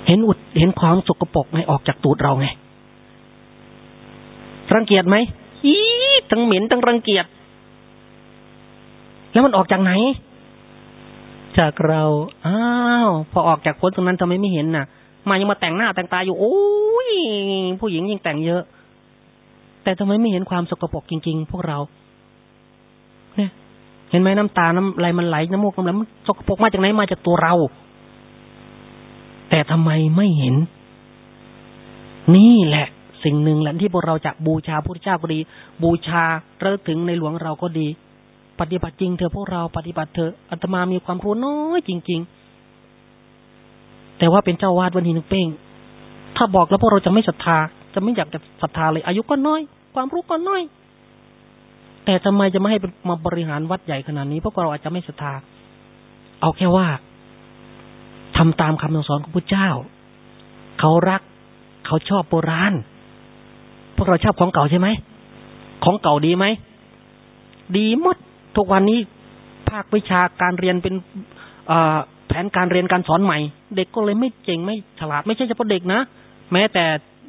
เห็นอุดเห็นความสกปรกไงออกจากตูดเราไง รังเกียจไหมอีทั้งเหม็นทั้งรังเกียจ แล้วมันออกจากไหน จากเราอ้าวพอออกจากพ้นตรงนั้นทำไมไม่เห็นน่ะ มายังมาแต่งหน้าแต่งตาอยู่โอ้ยผู้หญิงยิ่งแต่งเยอะ แต่ทำไมไม่เห็นความสกปรกจริง ๆ พวกเรา เนี่ย เห็นไหมน้ำตาน้ำอะไรมันไหลน้ำมูกน้ำไหลมันสกปรกมาจากไหนมาจากตัวเรา แต่ทำไมไม่เห็น นี่แหละ สิ่งหนึ่งแหละที่พวกเราจะบูชาพระเจ้าก็ดี บูชาเลิกถึงในหลวงเราก็ดี ปฏิบัติจริงเถอะพวกเราปฏิบัติเถอะอาตมามีความรู้น้อยจริง ๆ แต่ว่าเป็นเจ้าวาดวันนี้นึงเป้ง ถ้าบอกแล้วพวกเราจะไม่ศรัทธา จะไม่อยากจะศรัทธาเลย อายุก็น้อย ความรู้ก็น้อย แต่ทำไมจะไม่ให้มาบริหารวัดใหญ่ขนาดนี้พวกเราอาจจะไม่ศรัทธาเอาแค่ว่า ทำตามคำสอนของพระเจ้า เขารัก เขาชอบโบราณ พวกเราชอบของเก่าใช่ไหม ของเก่าดีไหม ดีหมด ทุกวันนี้ภาควิชาการเรียนเป็นแผนการเรียนการสอนใหม่ เด็กก็เลยไม่เก่งไม่ฉลาด ไม่ใช่เฉพาะเด็กนะ แม้แต่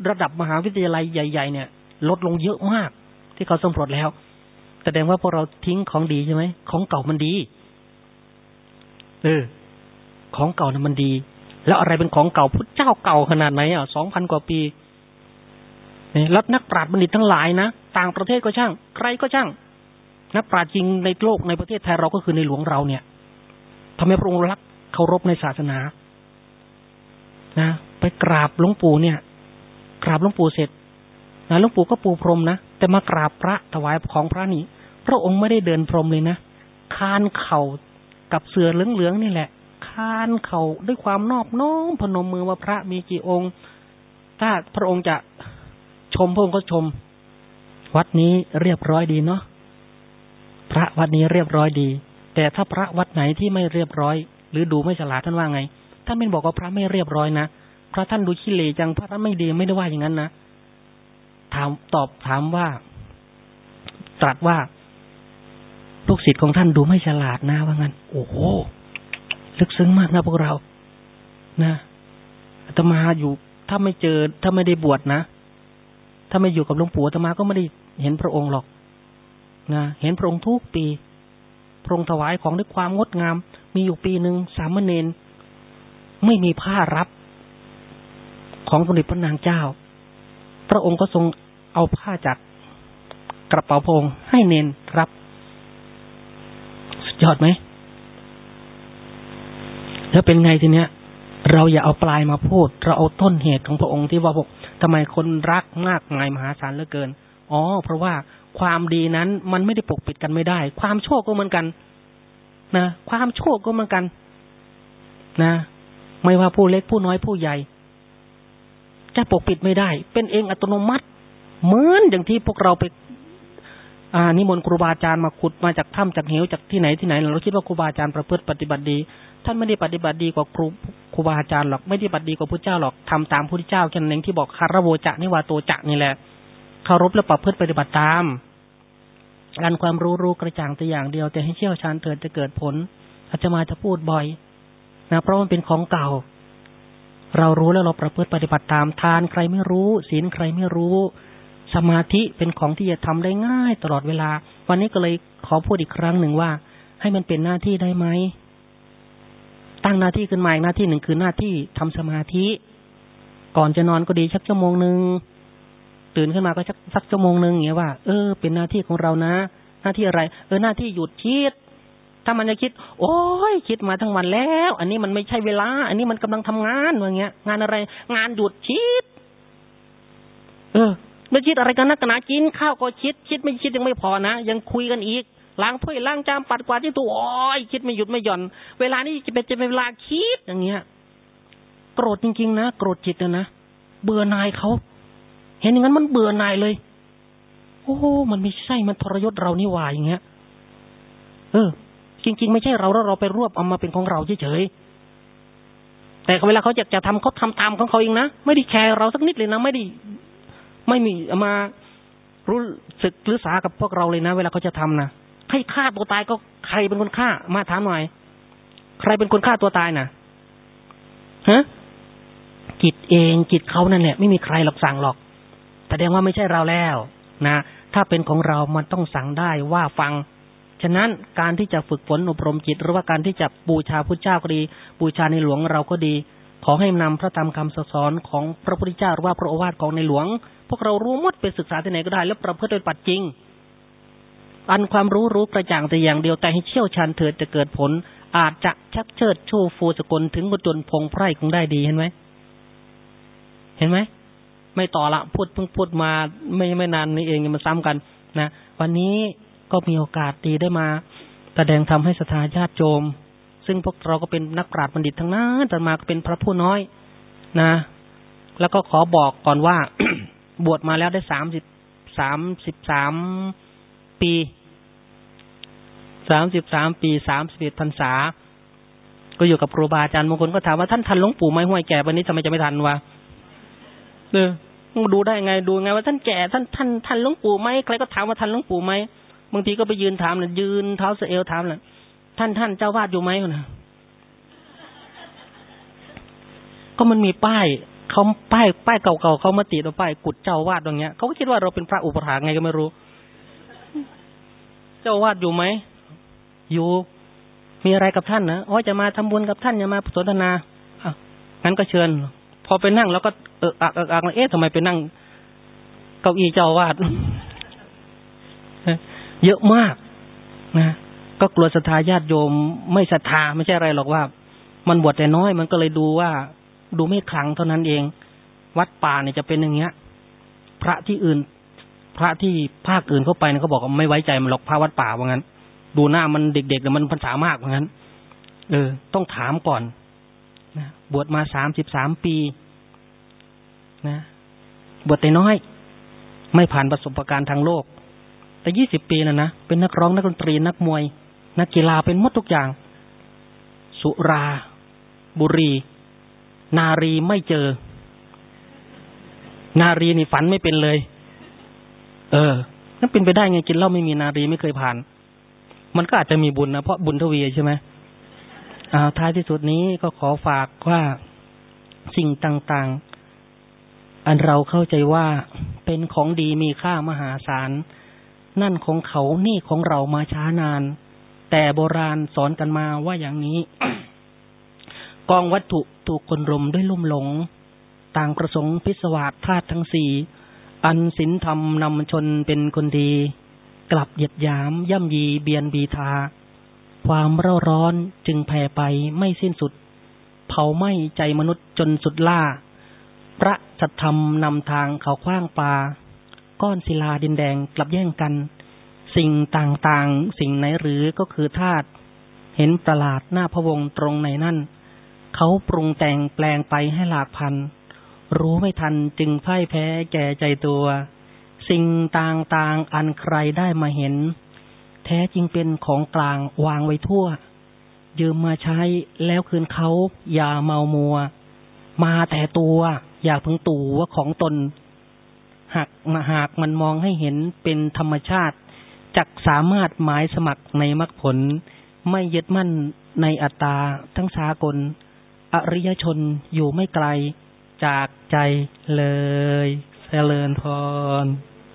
ระดับมหาวิทยาลัยใหญ่ ๆ เนี่ย ลดลงเยอะมาก ที่เขาสำรวจแล้ว แสดงว่าพวกเราทิ้งของดีใช่ไหม ของเก่ามันดี เออ ของเก่านะ่ะมันดี แล้วอะไรเป็นของเก่าพุทธเจ้าเก่าขนาดไหนอะสองพันกว่าปีแล้วนักปราชญ์บัณฑิตทั้งหลายนะต่างประเทศก็ช่าง ใครก็ช่าง นักปราชญ์จริงในโลกในประเทศไทยเราก็คือในหลวงเราเนี่ยทำให้พระองค์รักเคารพในศาสนา นะ ไปกราบหลวงปู่เนี่ย กราบหลวงปู่เสร็จนะหลวงปู่ก็ปูพรมนะแต่มากราบพระถวายของพระนี่พระองค์ไม่ได้เดินพรมเลยนะคานเข่ากับเสือเหลืองๆนี่แหละ คานเขาด้วยความนอบน้อมพนมมือว่าพระมีกี่องค์ ถ้าพระองค์จะชมพระองค์ก็ชม วัดนี้เรียบร้อยดีเนาะพระวัดนี้เรียบร้อยดี แต่ถ้าพระวัดไหนที่ไม่เรียบร้อย หรือดูไม่ฉลาดท่านว่าไงท่านไม่บอกว่าพระไม่เรียบร้อยนะพระท่านดูขี้เลจังพระท่านไม่ดีไม่ได้ว่าอย่างนั้นนะถามตอบถามว่า ตรัสว่าลูกศิษย์ของท่านดูไม่ฉลาดนะว่างั้น โอ้โห ลึกซึ้งมากนะพวกเรา นะอาตมาอยู่ถ้าไม่เจอถ้าไม่ได้บวชนะ ถ้าไม่อยู่กับหลวงปู่ธรรมาก็ไม่ได้เห็นพระองค์หรอกนะเห็นพระองค์ทุกปี พระองค์ถวายของด้วยความงดงาม มีอยู่ปีหนึ่งสามเณรไม่มีผ้ารับ ของสมเด็จพระนางเจ้า พระองค์ก็ทรงเอาผ้าจากกระเป๋าพงให้เนนรับ สุดยอดไหม แล้วเป็นไงทีเนี้ย เราอย่าเอาปลายมาพูด เราเอาต้นเหตุของพระองค์ที่ว่าบอกทำไมคนรักมากมายมหาศาลเหลือเกิน อ๋อ เพราะว่าความดีนั้นมันไม่ได้ปกปิดกันไม่ได้ ความโชั่วก็เหมือนกันนะความโชั่วก็เหมือนกัน นะ ไม่ว่าผู้เล็กผู้น้อยผู้ใหญ่ จะปกปิดไม่ได้ เป็นเองอัตโนมัติ เหมือนอย่างที่พวกเราไป อ่านิมนต์ครูบาอาจารย์มาขุดมาจากถ้ำจากเหวจากที่ไหนที่ไหน เราคิดว่าครูบาอาจารย์ประพฤติปฏิบัติดี ท่านไม่ได้ปฏิบัติดีกว่าครูครูบาอาจารย์หรอกไม่ได้ปฏิบัติดีกว่าพระเจ้าหรอกทำตามพระเจ้าแค่นั้นเองที่บอกคารโวจะนิวาโตจะนี่แหละเคารพและประพฤติปฏิบัติตามการความรู้รู้กระจ่างแต่อย่างเดียว แต่ให้เชี่ยวชาญเถิดจะเกิดผลอาจจะมาจะพูดบ่อยนะเพราะมันเป็นของเก่า เรารู้แล้วเราประพฤติปฏิบัติตามทานใครไม่รู้ศีลใครไม่รู้ สมาธิเป็นของที่จะทำได้ง่ายตลอดเวลา วันนี้ก็เลยขอพูดอีกครั้งหนึ่งว่า ให้มันเป็นหน้าที่ได้ไหม ตั้งหน้าที่ขึ้นมาอีกหน้าที่หนึ่งคือหน้าที่ทำสมาธิ ก่อนจะนอนก็ดีสักชั่วโมงหนึ่งตื่นขึ้นมาก็สักสักชั่วโมงหนึ่งเงี้ยว่า เออ เป็นหน้าที่ของเรานะ หน้าที่อะไร เออหน้าที่หยุดคิด ถ้ามันจะคิด โอ้ยคิดมาทั้งวันแล้ว อันนี้มันไม่ใช่เวลา อันนี้มันกำลังทำงานอย่างเงี้ย งานอะไร งานหยุดคิด เออไม่คิดอะไรกันนักหนากินข้าวก็คิด คิดไม่คิดยังไม่พอนะยังคุยกันอีก ล้างถ้วยล้างจานปัดกวาดที่ตัวโอ้ยคิดไม่หยุดไม่หย่อน เวลานี้จะเป็นจะเป็นเวลาคิดอย่างเงี้ย โกรธจริงๆนะโกรธจิตนะเบื่อนายเขาเห็นอย่างนั้นมันเบื่อนายเลย โอ้มันไม่ใช่มันทรยศเรานี่หว่าอย่างเงี้ย เออ จริง ๆ ไม่ใช่เราแล้วเราไปรวบเอามาเป็นของเราเฉยๆแต่เวลาเขาอยากจะทำเขาทำตามของเขาเองนะไม่ได้แคร์เราสักนิดเลยนะไม่ได้ไม่มีมารู้สึกหรือสากับพวกเราเลยนะ เวลาเขาจะทำนะ ให้ฆ่าตัวตายก็ใครเป็นคนฆ่า มาถามหน่อย ใครเป็นคนฆ่าตัวตายนะฮะจิตเองจิตเขานั่นแหละไม่มีใครหรอกสั่งหรอกแสดงว่าไม่ใช่เราแล้วนะถ้าเป็นของเรามันต้องสั่งได้ว่าฟัง ฉะนั้นการที่จะฝึกฝนอบรมจิต หรือว่าการที่จะบูชาพระเจ้าก็ดี บูชาในหลวงเราก็ดี ขอให้นำพระธรรมคำสอนของพระพุทธเจ้าหรือว่าพระโอวาทของในหลวง พวกเรารู้มดไปศึกษาที่ไหนก็ได้ แล้วประพฤติโดยปัจจริง อันความรู้รู้กระจ่างแต่อย่างเดียวแต่ให้เชี่ยวชาญเถิดจะเกิดผล อาจจะชักเชิดชูฟูสกลถึงบรจนพงไพรคงได้ดีเห็นไหมเห็นไหมไม่ต่อละพูดเพิ่งพูดมาไม่ไม่นานนี้เองมันซ้ำกันนะวันนี้ก็มีโอกาสดีได้มาแสดงทำให้สถาญาติโจมซึ่งพวกเราก็เป็นนักปราชญ์บัณฑิตทั้งนั้นแต่มาก็เป็นพระผู้น้อยนะ แล้วก็ขอบอกก่อนว่า บวชมาแล้วได้สามสิบสามสิบสาม ปีสามสิบสามปีสามสิบเอ็ดพรรษา ก็อยู่กับครูบาอาจารย์บางคนก็ถามว่าท่านทันหลวงปู่ไหมห้วยแก่วันนี้ทำไมจะไม่ทันวะเออดูได้ไงดูไงว่าท่านแก่ท่านท่านท่านหลวงปู่ไหมใครก็ถามว่าท่านหลวงปู่ไหมบางทีก็ไปยืนถามเลยยืนเท้าเสเอลถามเลยท่านท่านเจ้าวาดอยู่ไหมนะก็มันมีป้ายเขาป้ายป้ายเก่าๆเขามาติดเอาป้ายกุดเจ้าวาดตรงเนี้ยเขาก็คิดว่าเราเป็นพระอุปถาไงก็ไม่รู้ เจ้าวาดอยู่ไหม อยู่ มีอะไรกับท่านนะอ๋อจะมาทำบุญกับท่านจะมาสนทนาอะงั้นก็เชิญ พอไปนั่งแล้วก็เอออักอักเอ๊ะทำไมไปนั่ง เก้าอี้เจ้าวาดเยอะมากนะก็กลัวศรัทธาญาติโยมไม่ศรัทธาไม่ใช่อะไรหรอกว่า มันบวชแต่น้อยมันก็เลยดูว่า ดูไม่คลังเท่านั้นเอง วัดป่าเนี่ยจะเป็นอย่างเงี้ย พระที่อื่น พระที่ภาคอื่นเข้าไปเนี่ยเขาบอกว่าไม่ไว้ใจมันหรอกพระวัดป่าว่างั้น ดูหน้ามันเด็กๆแต่มันภาษามากว่างั้น เออ ต้องถามก่อนนะบวชมาสามสิบสามปี นะบวชแต่น้อย ไม่ผ่านประสบการณ์ทางโลก แต่ยี่สิบปีนะนะเป็นนักร้องนักดนตรีนักมวย นักกีฬาเป็นมดทุกอย่าง สุรา บุรี นารีไม่เจอ นารีนี่ฝันไม่เป็นเลย เออนั่นเป็นไปได้ไงกินเหล้าไม่มีนารีไม่เคยผ่าน มันก็อาจจะมีบุญนะเพราะบุญทวีใช่ไหมอ่าท้ายที่สุดนี้ก็ขอฝากว่าสิ่งต่างๆ อันเราเข้าใจว่าเป็นของดีมีค่ามหาศาล นั่นของเขานี่ของเรามาช้านาน แต่โบราณสอนกันมาว่าอย่างนี้ กองวัตถุถูกคนรมด้วยลุ่มหลง ต่างประสงค์พิศวาสธาตุทั้งสี่ อันศีลธรรมนำชนเป็นคนดี กลับเหยียดยาม ย่ำยีเบียนบีทา ความเร่าร้อนจึงแผ่ไปไม่สิ้นสุด เผาไหม้ใจมนุษย์จนสุดล่า พระสัทธรรมนำทางเขาคว้างปลาก้อนศิลาดินแดงกลับแย่งกัน สิ่งต่างๆ สิ่งไหนหรือก็คือธาตุเห็นประหลาดหน้าพวงตรงในนั่น เขาปรุงแต่งแปลงไปให้หลากพัน รู้ไม่ทันจึงพ่ายแพ้แก่ใจตัว สิ่งต่างๆอันใครได้มาเห็น แท้จริงเป็นของกลางวางไว้ทั่ว ยืมมาใช้แล้วคืนเขาอย่าเมามัว มาแต่ตัวอยากพึงตู่ว่าของตน หากหากมันมองให้เห็นเป็นธรรมชาติจักสามารถหมายสมัครในมรรคผล ไม่ยึดมั่นในอัตตาทั้งสากล อริยชนอยู่ไม่ไกล จากใจเลยเจริญพร